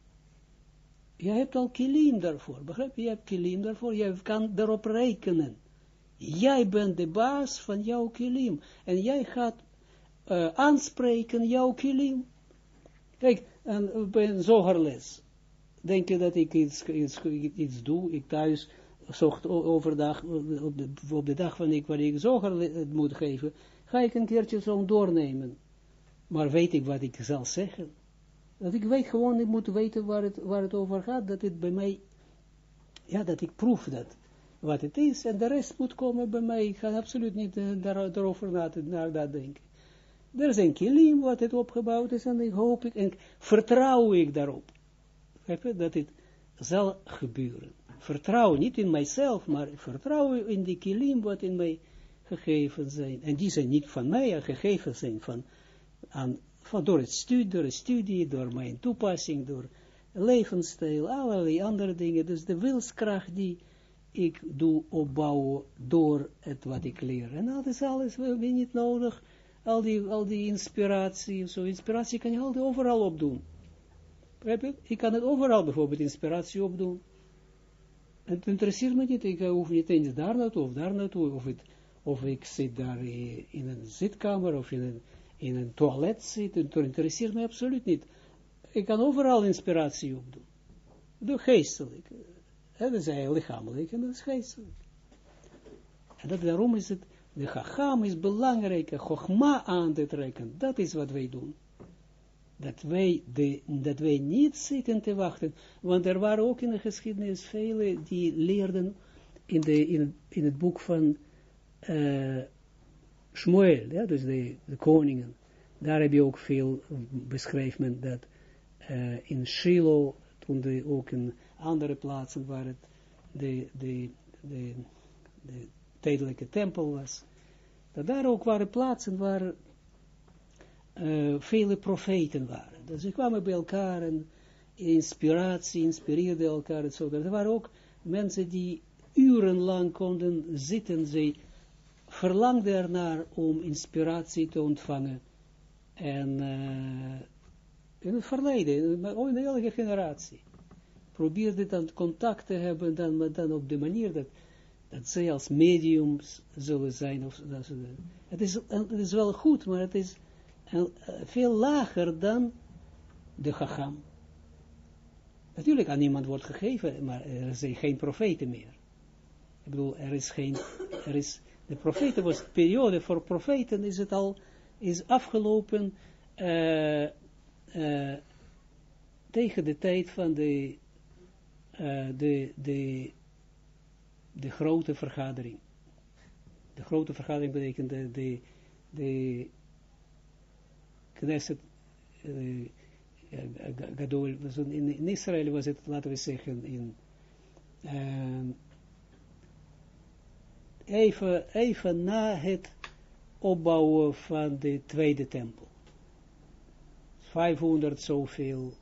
Je hebt al kilim daarvoor, begrijp je? Je hebt kilim daarvoor, je kan daarop rekenen. Jij bent de baas van jouw kilim. En jij gaat uh, aanspreken jouw kilim. Kijk, en bij een zogerles, denk je dat ik iets, iets, iets doe, ik thuis, zocht overdag, op de, op de dag van ik, waar ik zoger moet geven, ga ik een keertje zo doornemen. Maar weet ik wat ik zal zeggen? Dat ik weet gewoon, ik moet weten waar het, waar het over gaat, dat het bij mij, ja, dat ik proef dat, wat het is, en de rest moet komen bij mij. Ik ga absoluut niet daar, daarover naar, dat denken. Er is een kilim wat het opgebouwd is, en ik hoop ik, en vertrouw ik daarop. Dat het zal gebeuren. Vertrouw niet in mijzelf, maar vertrouw in die kilim wat in mij gegeven zijn. En die zijn niet van mij, gegeven zijn van, aan, van door, het studie, door studie, door mijn toepassing, door levensstijl, allerlei andere dingen. Dus de wilskracht die ik doe opbouwen door het wat ik leer. En dat is alles, we hebben niet nodig, al die, al die inspiratie, zo inspiratie kan je altijd overal opdoen. Ik kan het overal bijvoorbeeld inspiratie opdoen. Het interesseert me niet, ik hoef niet eens daar naartoe of daar naartoe, of, het, of ik zit daar in een zitkamer of in een, in een toilet zit, het interesseert me absoluut niet. Ik kan overal inspiratie opdoen. Doe geestelijk. Dat is eigenlijk lichamelijk en dat is geestelijk. En dat, daarom is het, de chacham is belangrijk, chogma aan te trekken. Dat is wat wij doen. Dat wij, de, dat wij niet zitten te wachten. Want er waren ook in de geschiedenis vele die leerden in, de, in, in het boek van uh, Shmuel, ja, dus de, de koningen. Daar heb je ook veel beschreven dat uh, in Shiloh, toen de, ook in andere plaatsen waar het de, de, de, de tijdelijke tempel was, dat daar ook waren plaatsen waar uh, vele profeten waren. Dus ze kwamen bij elkaar en inspiratie, inspireerden elkaar en zo. Er waren ook mensen die urenlang konden zitten, ze verlangden ernaar om inspiratie te ontvangen. En uh, in het verleden, in de hele generatie probeerde dan contact te hebben, dan, maar dan op de manier dat, dat zij als mediums zullen zijn. Of, dat het, is, het is wel goed, maar het is veel lager dan de chacham. Natuurlijk aan niemand wordt gegeven, maar er zijn geen profeten meer. Ik bedoel, er is geen, er is, de profeten was, de periode voor profeten is het al, is afgelopen uh, uh, tegen de tijd van de uh, de, de, de grote vergadering. De grote vergadering betekent de, de, de Knesset, uh, Gadol, in, in Israël was het, laten we zeggen, in uh, even, even na het opbouwen van de tweede tempel. 500 zoveel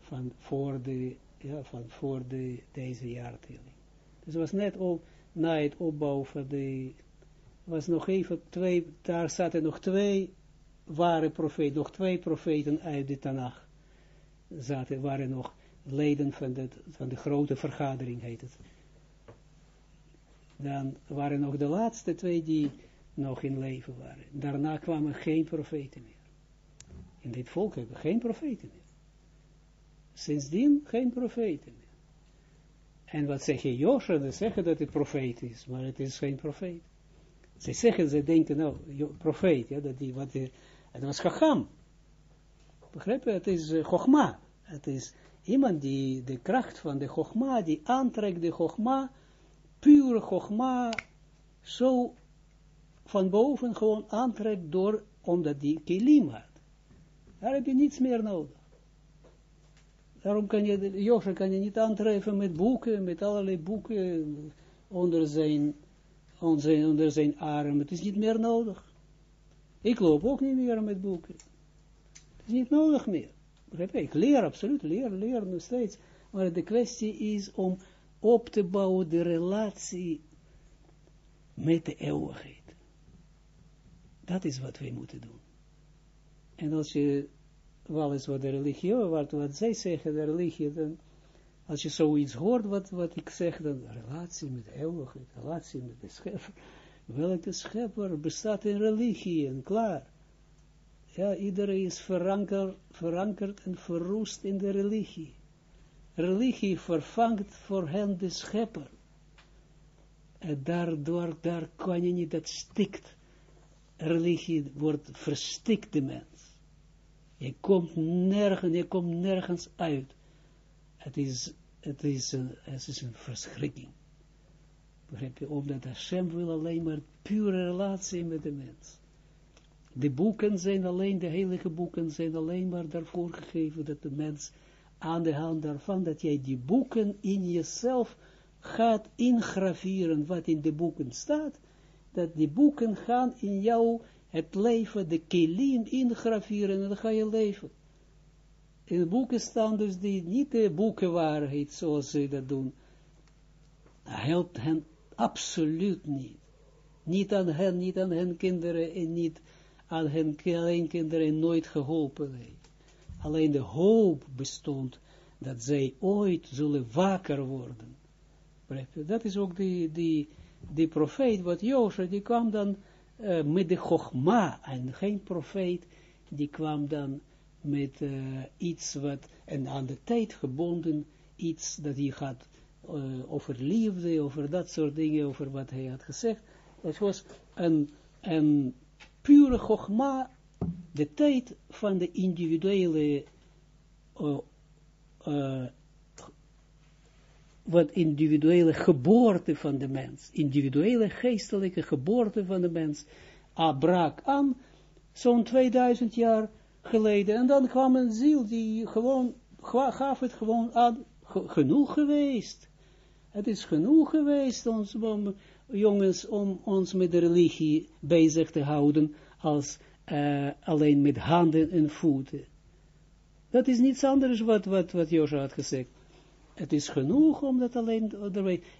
van voor de ja, van voor de, deze jaartelling. Dus het was net op, na het opbouw van de, was nog even twee, daar zaten nog twee ware profeten, nog twee profeten uit de Tanach. Zaten, waren nog leden van, van de grote vergadering, heet het. Dan waren nog de laatste twee die nog in leven waren. Daarna kwamen geen profeten meer. In dit volk hebben geen profeten meer. Sindsdien geen profeten meer. En wat zeg je, Josje, ze zeggen dat het profeet is, maar het is geen profeet. Ze zeggen, ze denken, nou, profeet, ja, dat die, wat, het was Chacham. Begrijp je, het is uh. Het is iemand die de kracht van de Chogma, die aantrekt de Chogma, pure Chogma, zo van boven gewoon aantrekt door, omdat die kilim had. Daar heb je niets meer nodig. Daarom kan je, Joshua kan je niet aantreffen met boeken, met allerlei boeken onder zijn, onder zijn, onder zijn. Het is niet meer nodig. Ik loop ook niet meer met boeken. Het is niet nodig meer. Ik leer absoluut, leer, leer nog steeds. Maar de kwestie is om op te bouwen de relatie met de eeuwigheid. Dat is wat wij moeten doen. En als je wel eens wat de religie, wat, wat zij zeggen, de religie, dan, als je zoiets hoort, wat, ik zeg, dan relatie met de eeuwigheid, relatie met de schepper. Welke schepper bestaat in religie en klaar. ja, iedereen is verankerd, verankerd en verroest in de religie. Religie vervangt voor hen de schepper. En daardoor, daar kan je niet, dat stikt. Religie wordt verstikt de mens. Je komt nergens, je komt nergens uit. Het is, het is, een, het is een verschrikking. Begrijp je? Omdat Hashem wil alleen maar pure relatie met de mens. De boeken zijn alleen, de heilige boeken zijn alleen maar daarvoor gegeven dat de mens aan de hand daarvan, dat jij die boeken in jezelf gaat ingraveren wat in de boeken staat, dat die boeken gaan in jou het leven, de kelim ingraveren en dan ga je leven. In de boeken staan dus die, niet de boekenwaarheid zoals ze dat doen, helpt hen absoluut niet. Niet aan hen, niet aan hen kinderen en niet aan hen alleen kinderen nooit geholpen. Alleen de hoop bestond dat zij ooit zullen wakker worden. Dat is ook die, die, die profeet, wat Jozef, die kwam dan met de chogma, en geen profeet, die kwam dan met iets wat, en aan de tijd gebonden, iets dat hij had uh, over liefde, over dat soort dingen, over wat hij had gezegd. Het was een, een pure chogma, de tijd van de individuele uh, uh, wat individuele geboorte van de mens, individuele geestelijke geboorte van de mens, brak aan, zo'n 2000 jaar geleden, en dan kwam een ziel die gewoon, gaf het gewoon aan, genoeg geweest. Het is genoeg geweest, ons, om, jongens, om ons met de religie bezig te houden, als uh, alleen met handen en voeten. Dat is niets anders wat, wat, wat Josje had gezegd. Het is genoeg om dat alleen,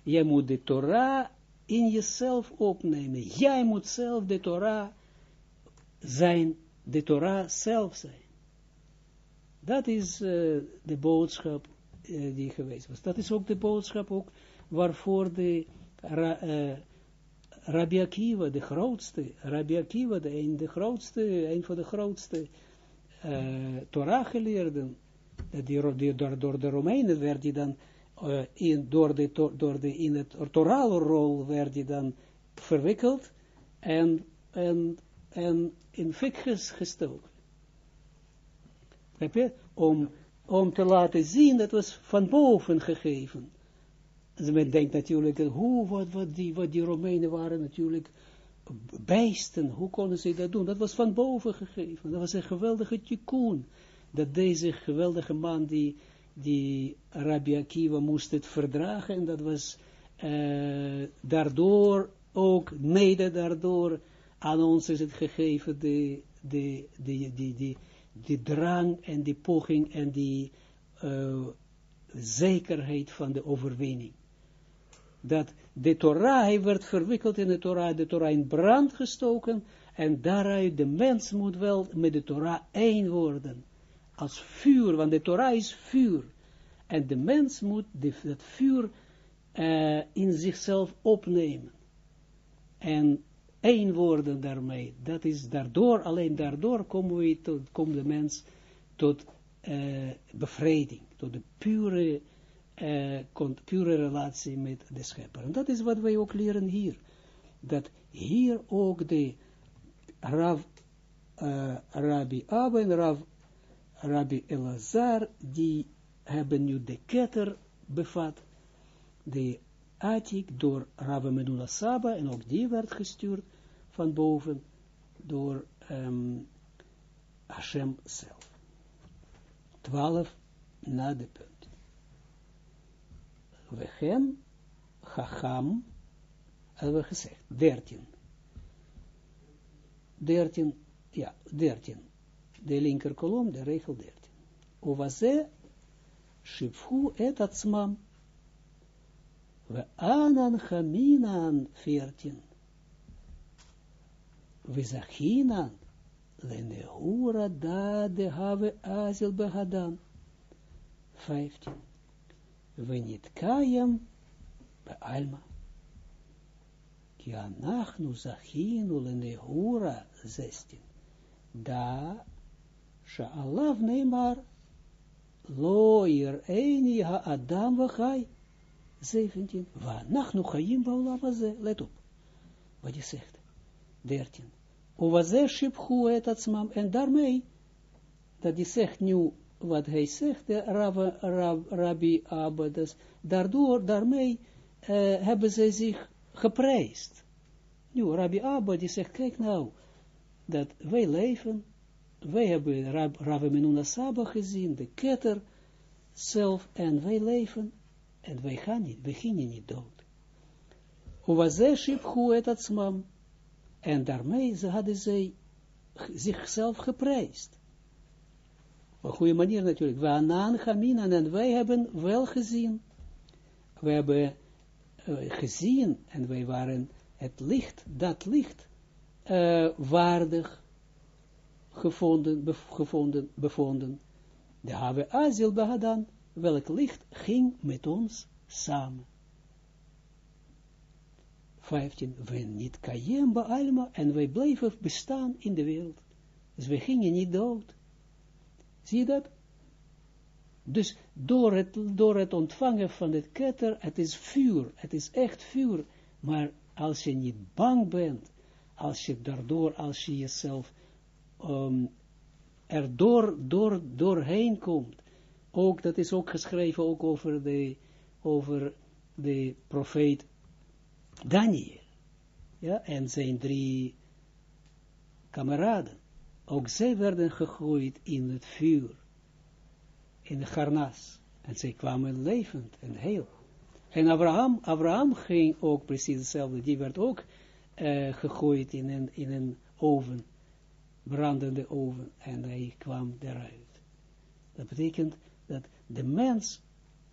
jij moet de Torah in jezelf opnemen. Jij moet zelf de Torah zijn, de Torah zelf zijn. Dat is uh, de boodschap uh, die geweest was. Dat is ook de boodschap ook waarvoor de Rabbi Akiva, de grootste, Rabbi Akiva, de, een, de grootste, een van de grootste uh, Torah geleerden, die, die, door, door de Romeinen werd die dan, uh, in, door de, door de, in het Torale rol werd die dan verwikkeld en, en, en in fikjes gestoken. Om, om te laten zien, dat was van boven gegeven. Men denkt natuurlijk, hoe, wat, wat, die, wat die Romeinen waren natuurlijk bijsten, hoe konden ze dat doen? Dat was van boven gegeven, dat was een geweldige tikkun, dat deze geweldige man, die, die Rabbi moest het verdragen, en dat was uh, daardoor ook, mede daardoor, aan ons is het gegeven, de, de, de, de, de, de drang en die poging en die uh, zekerheid van de overwinning dat de Torah, hij werd verwikkeld in de Torah, de Torah in brand gestoken, en daaruit de mens moet wel met de Torah één worden, als vuur, want de Torah is vuur, en de mens moet dat vuur uh, in zichzelf opnemen, en één worden daarmee, dat is daardoor, alleen daardoor komen we komt de mens tot uh, bevrijding, tot de pure uh, pure relatie met de schepper. En dat is wat wij ook leren hier. Dat hier ook de Rav, uh, Rabbi Abba en Rav, Rabbi Elazar, die hebben nu de ketter bevat, de Atik door Rav Saba, en ook die werd gestuurd van boven door um, Hashem zelf. Twaalf na de punt. Wechem, Chacham, hebben we gezegd, dertien. Dertien, ja, dertien. De linker kolom, de regel dertien. Ovaze, Shifhu et atzmam. We anan chaminan, veertien. We zachinan, lenehura da de have azil behadan. Vijftien niet kayam be alma. Ki anachnu zachinu lenehura zestin. Da, sha'alav neemar, loir eni ha-adam vachai, 17, wa nachnu chayim ba'olam haze, let op, wat je zegt, 13, Uwaze shipchu et atzmam, en daarmee, dat hij zegt nu, wat hij zegt, de Rab, Rab, Rabbi Abba, dus daardoor, daarmee, uh, hebben zij zich geprijsd. Nu, Rabbi Abba, die zegt, kijk nou, dat wij leven, wij hebben Rab, Rabbi Menuna Saba gezien, de ketter zelf, en wij leven, en wij gaan niet, we gingen niet dood. Uwaze shipchu et atzmam, en daarmee ze hadden zij zichzelf geprijsd. Een goede manier natuurlijk. We gaminan en wij hebben wel gezien. We hebben uh, gezien en wij waren het licht, dat licht, uh, waardig gevonden, bef, gevonden, bevonden. De hebben azil behadan, welk licht ging met ons samen. 15, we niet kayem alma, en wij bleven bestaan in de wereld. Dus we gingen niet dood. Zie je dat? Dus door het, door het ontvangen van het ketter, het is vuur, het is echt vuur, maar als je niet bang bent, als je daardoor, als je jezelf um, er door, door, doorheen komt, ook, dat is ook geschreven ook over de, over de profeet Daniel, ja, en zijn drie kameraden, ook zij werden gegooid in het vuur, in de garnas, en zij kwamen levend en heel. En Abraham, Abraham ging ook precies hetzelfde, die werd ook uh, gegooid in een, in een oven, brandende oven, en hij kwam eruit. Dat betekent dat de mens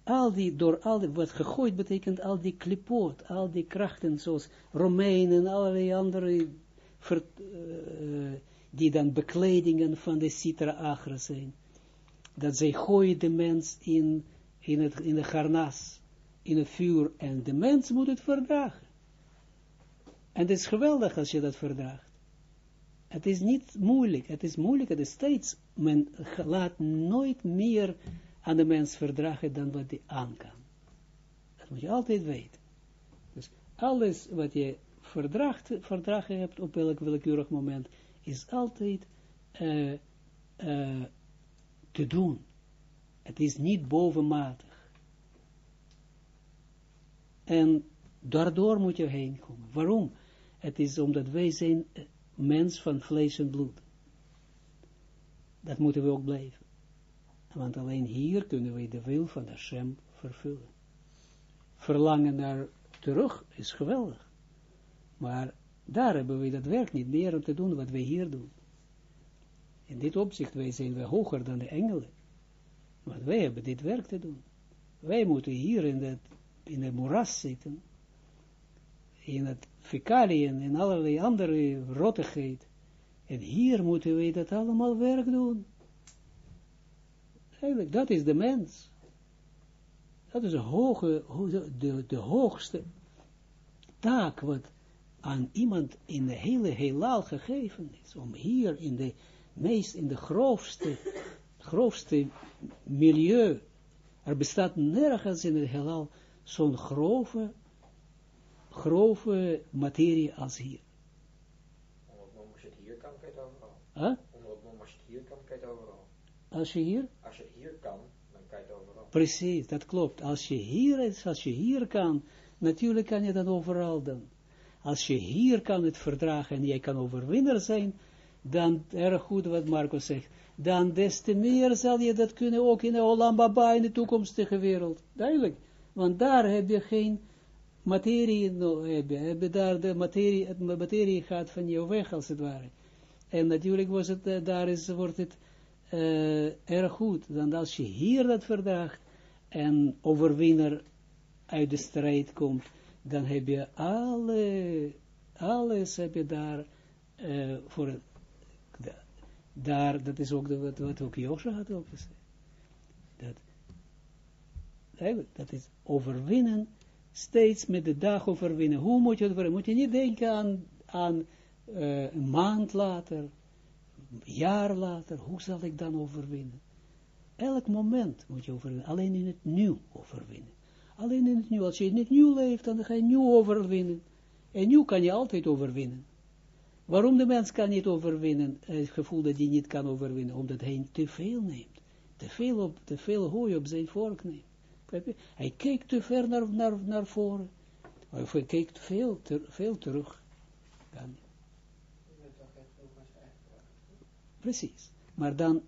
al die, door al die, wat gegooid betekent, al die klipoot, al die krachten, zoals Romeinen, allerlei andere, uh, die dan bekledingen van de Sitra Agra zijn, dat zij gooien de mens in, in, het, in de garnas, in het vuur, en de mens moet het verdragen. En het is geweldig als je dat verdraagt. Het is niet moeilijk, het is moeilijk, het is steeds, men laat nooit meer aan de mens verdragen dan wat hij aan kan. Dat moet je altijd weten. Dus alles wat je verdragen hebt op elk willekeurig moment, is altijd uh, uh, te doen. Het is niet bovenmatig. En daardoor moet je heen komen. Waarom? Het is omdat wij zijn eh, mens van vlees en bloed. Dat moeten we ook blijven. Want alleen hier kunnen we de wil van Hashem vervullen. Verlangen naar terug is geweldig. Maar daar hebben we dat werk niet meer om te doen wat wij hier doen. In dit opzicht wij zijn we hoger dan de engelen. Want wij hebben dit werk te doen. Wij moeten hier in het, in het moeras zitten. In het fecaliën en allerlei andere rottigheid. En hier moeten wij dat allemaal werk doen. Eigenlijk, dat is de mens. Dat is de, hoge, de, de hoogste taak wat aan iemand in de hele heelal gegeven is. Om hier in de meest, in de grofste, grofste milieu, er bestaat nergens in het heelal zo'n grove, grove materie als hier. Mom als je het hier kan, kan je het overal. Huh? Mom als je het hier kan, kan je het overal. Als je hier? Als je hier kan, dan kan je het overal. Precies, dat klopt. Als je hier is, als je hier kan, natuurlijk kan je dat overal dan. Als je hier kan het verdragen en jij kan overwinnaar zijn, dan, erg goed wat Marco zegt, dan des te meer zal je dat kunnen ook in de Olam Baba in de toekomstige wereld. Duidelijk. Want daar heb je geen materie, no, heb je, daar de materie, het materie gaat van jou weg als het ware. En natuurlijk was het, uh, daar is, wordt het uh, erg goed. Dan als je hier dat verdraagt en overwinnaar uit de strijd komt, dan heb je alle, alles heb daar uh, voor daar, dat is ook wat, wat ook Josje had ook gezegd. Dat, dat is overwinnen, steeds met de dag overwinnen. Hoe moet je het overwinnen? Moet je niet denken aan, aan uh, een maand later, jaar later, hoe zal ik dan overwinnen? Elk moment moet je overwinnen, alleen in het nieuw overwinnen. Alleen in het nieuw, als je in het nieuw leeft, dan ga je nieuw overwinnen. En nieuw kan je altijd overwinnen. Waarom de mens kan niet overwinnen, het gevoel dat hij niet kan overwinnen, omdat hij te veel neemt. Te veel, op, te veel hooi op zijn vork neemt. Hij kijkt te ver naar, naar, naar voren. Of hij kijkt veel, ter, veel terug. Kan. Precies. Maar dan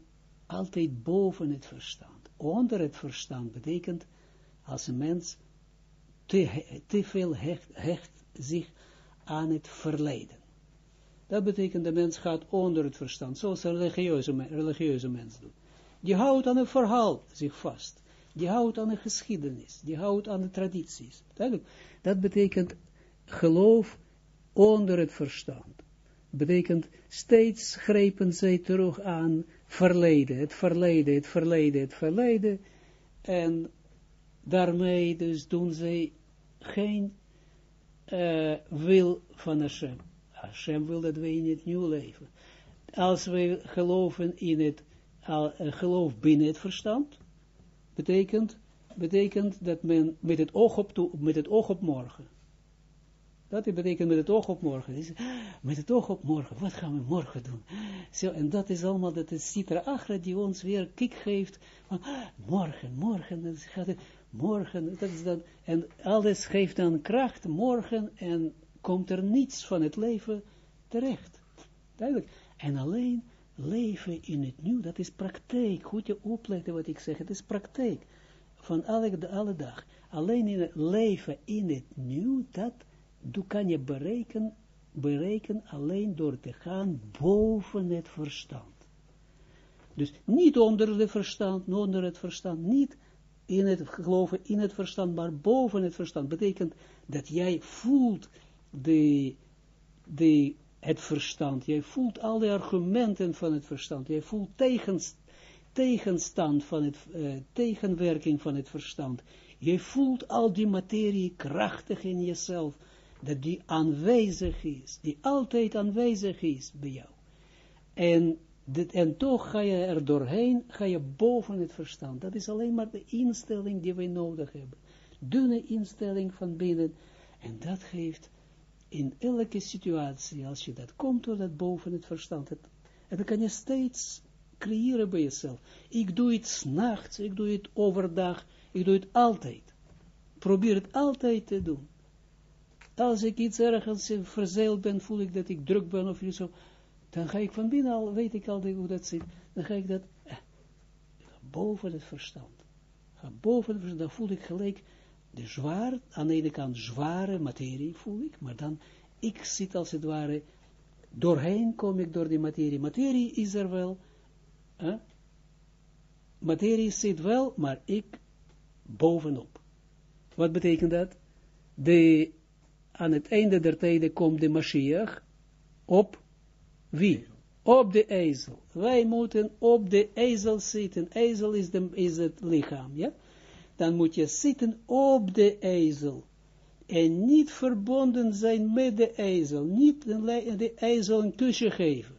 altijd boven het verstand. Onder het verstand betekent als een mens te, te veel hecht, zich aan het verleden. Dat betekent de mens gaat onder het verstand, zoals een religieuze, religieuze mens doet. Die houdt aan een verhaal zich vast. Die houdt aan de geschiedenis. Die houdt aan de tradities. Dat betekent geloof onder het verstand. Betekent steeds grepen zij terug aan verleden, het verleden, het verleden, het verleden. En daarmee dus doen zij geen uh, wil van Hashem. Hashem wil dat wij in het nieuw leven. Als wij geloven in het, uh, geloof binnen het verstand, betekent, betekent dat men met het oog op, met het oog op morgen. Dat betekent met het oog op morgen. Met het oog op morgen. Wat gaan we morgen doen? Zo, en dat is allemaal dat het Sitra Achra die ons weer kick geeft. Van, morgen, morgen. Dan gaat het, morgen. Dat is dan, en alles geeft dan kracht morgen. En komt er niets van het leven terecht. Duidelijk. En alleen leven in het nieuw, dat is praktijk. Goed je opletten wat ik zeg, het is praktijk. Van alle, dag. Alleen in het leven in het nieuw, dat kan je bereiken, bereiken alleen door te gaan boven het verstand. Dus niet onder het verstand, onder het verstand, niet in het geloven in het verstand, maar boven het verstand. Betekent dat jij voelt de, de het verstand. Jij voelt al de argumenten van het verstand. Jij voelt tegenst, tegenstand van het, uh, tegenwerking van het verstand. Jij voelt al die materie krachtig in jezelf. Dat die aanwezig is. Die altijd aanwezig is bij jou. En, dit, en toch ga je er doorheen, ga je boven het verstand. Dat is alleen maar de instelling die we nodig hebben. Dunne instelling van binnen. En dat geeft in elke situatie, als je dat komt door dat boven het verstand, en dan kan je steeds creëren bij jezelf. Ik doe het s'nachts, ik doe het overdag, ik doe het altijd. Probeer het altijd te doen. Als ik iets ergens verzeild ben, voel ik dat ik druk ben of zo, dan ga ik van binnen al, weet ik al hoe dat zit, dan ga ik dat, eh, boven het verstand. Ga boven het verstand, dan voel ik gelijk, de zwaar, aan de ene kant zware materie voel ik, maar dan, ik zit als het ware, doorheen kom ik door die materie. Materie is er wel, hè? materie zit wel, maar ik bovenop. Wat betekent dat? De, aan het einde der tijden komt de Mashiach op wie? Op de ezel. Wij moeten op de ezel zitten. Ezel is, de, het lichaam, ja? dan moet je zitten op de ezel. En niet verbonden zijn met de ezel. Niet de ezel een kusje geven.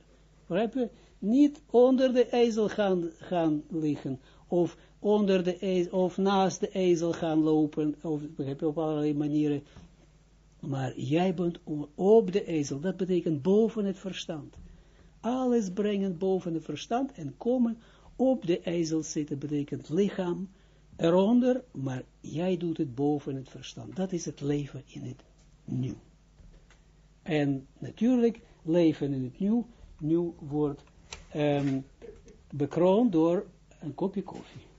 Je? Niet onder de ezel gaan, gaan liggen. Of onder de ezel, of naast de ezel gaan lopen. Of op allerlei manieren. Maar jij bent op de ezel. Dat betekent boven het verstand. Alles brengen boven het verstand en komen op de ezel zitten. Betekent lichaam eronder, maar jij doet het boven het verstand. Dat is het leven in het nieuw. En natuurlijk, leven in het nieuw, nieuw wordt um, bekroond door een kopje koffie.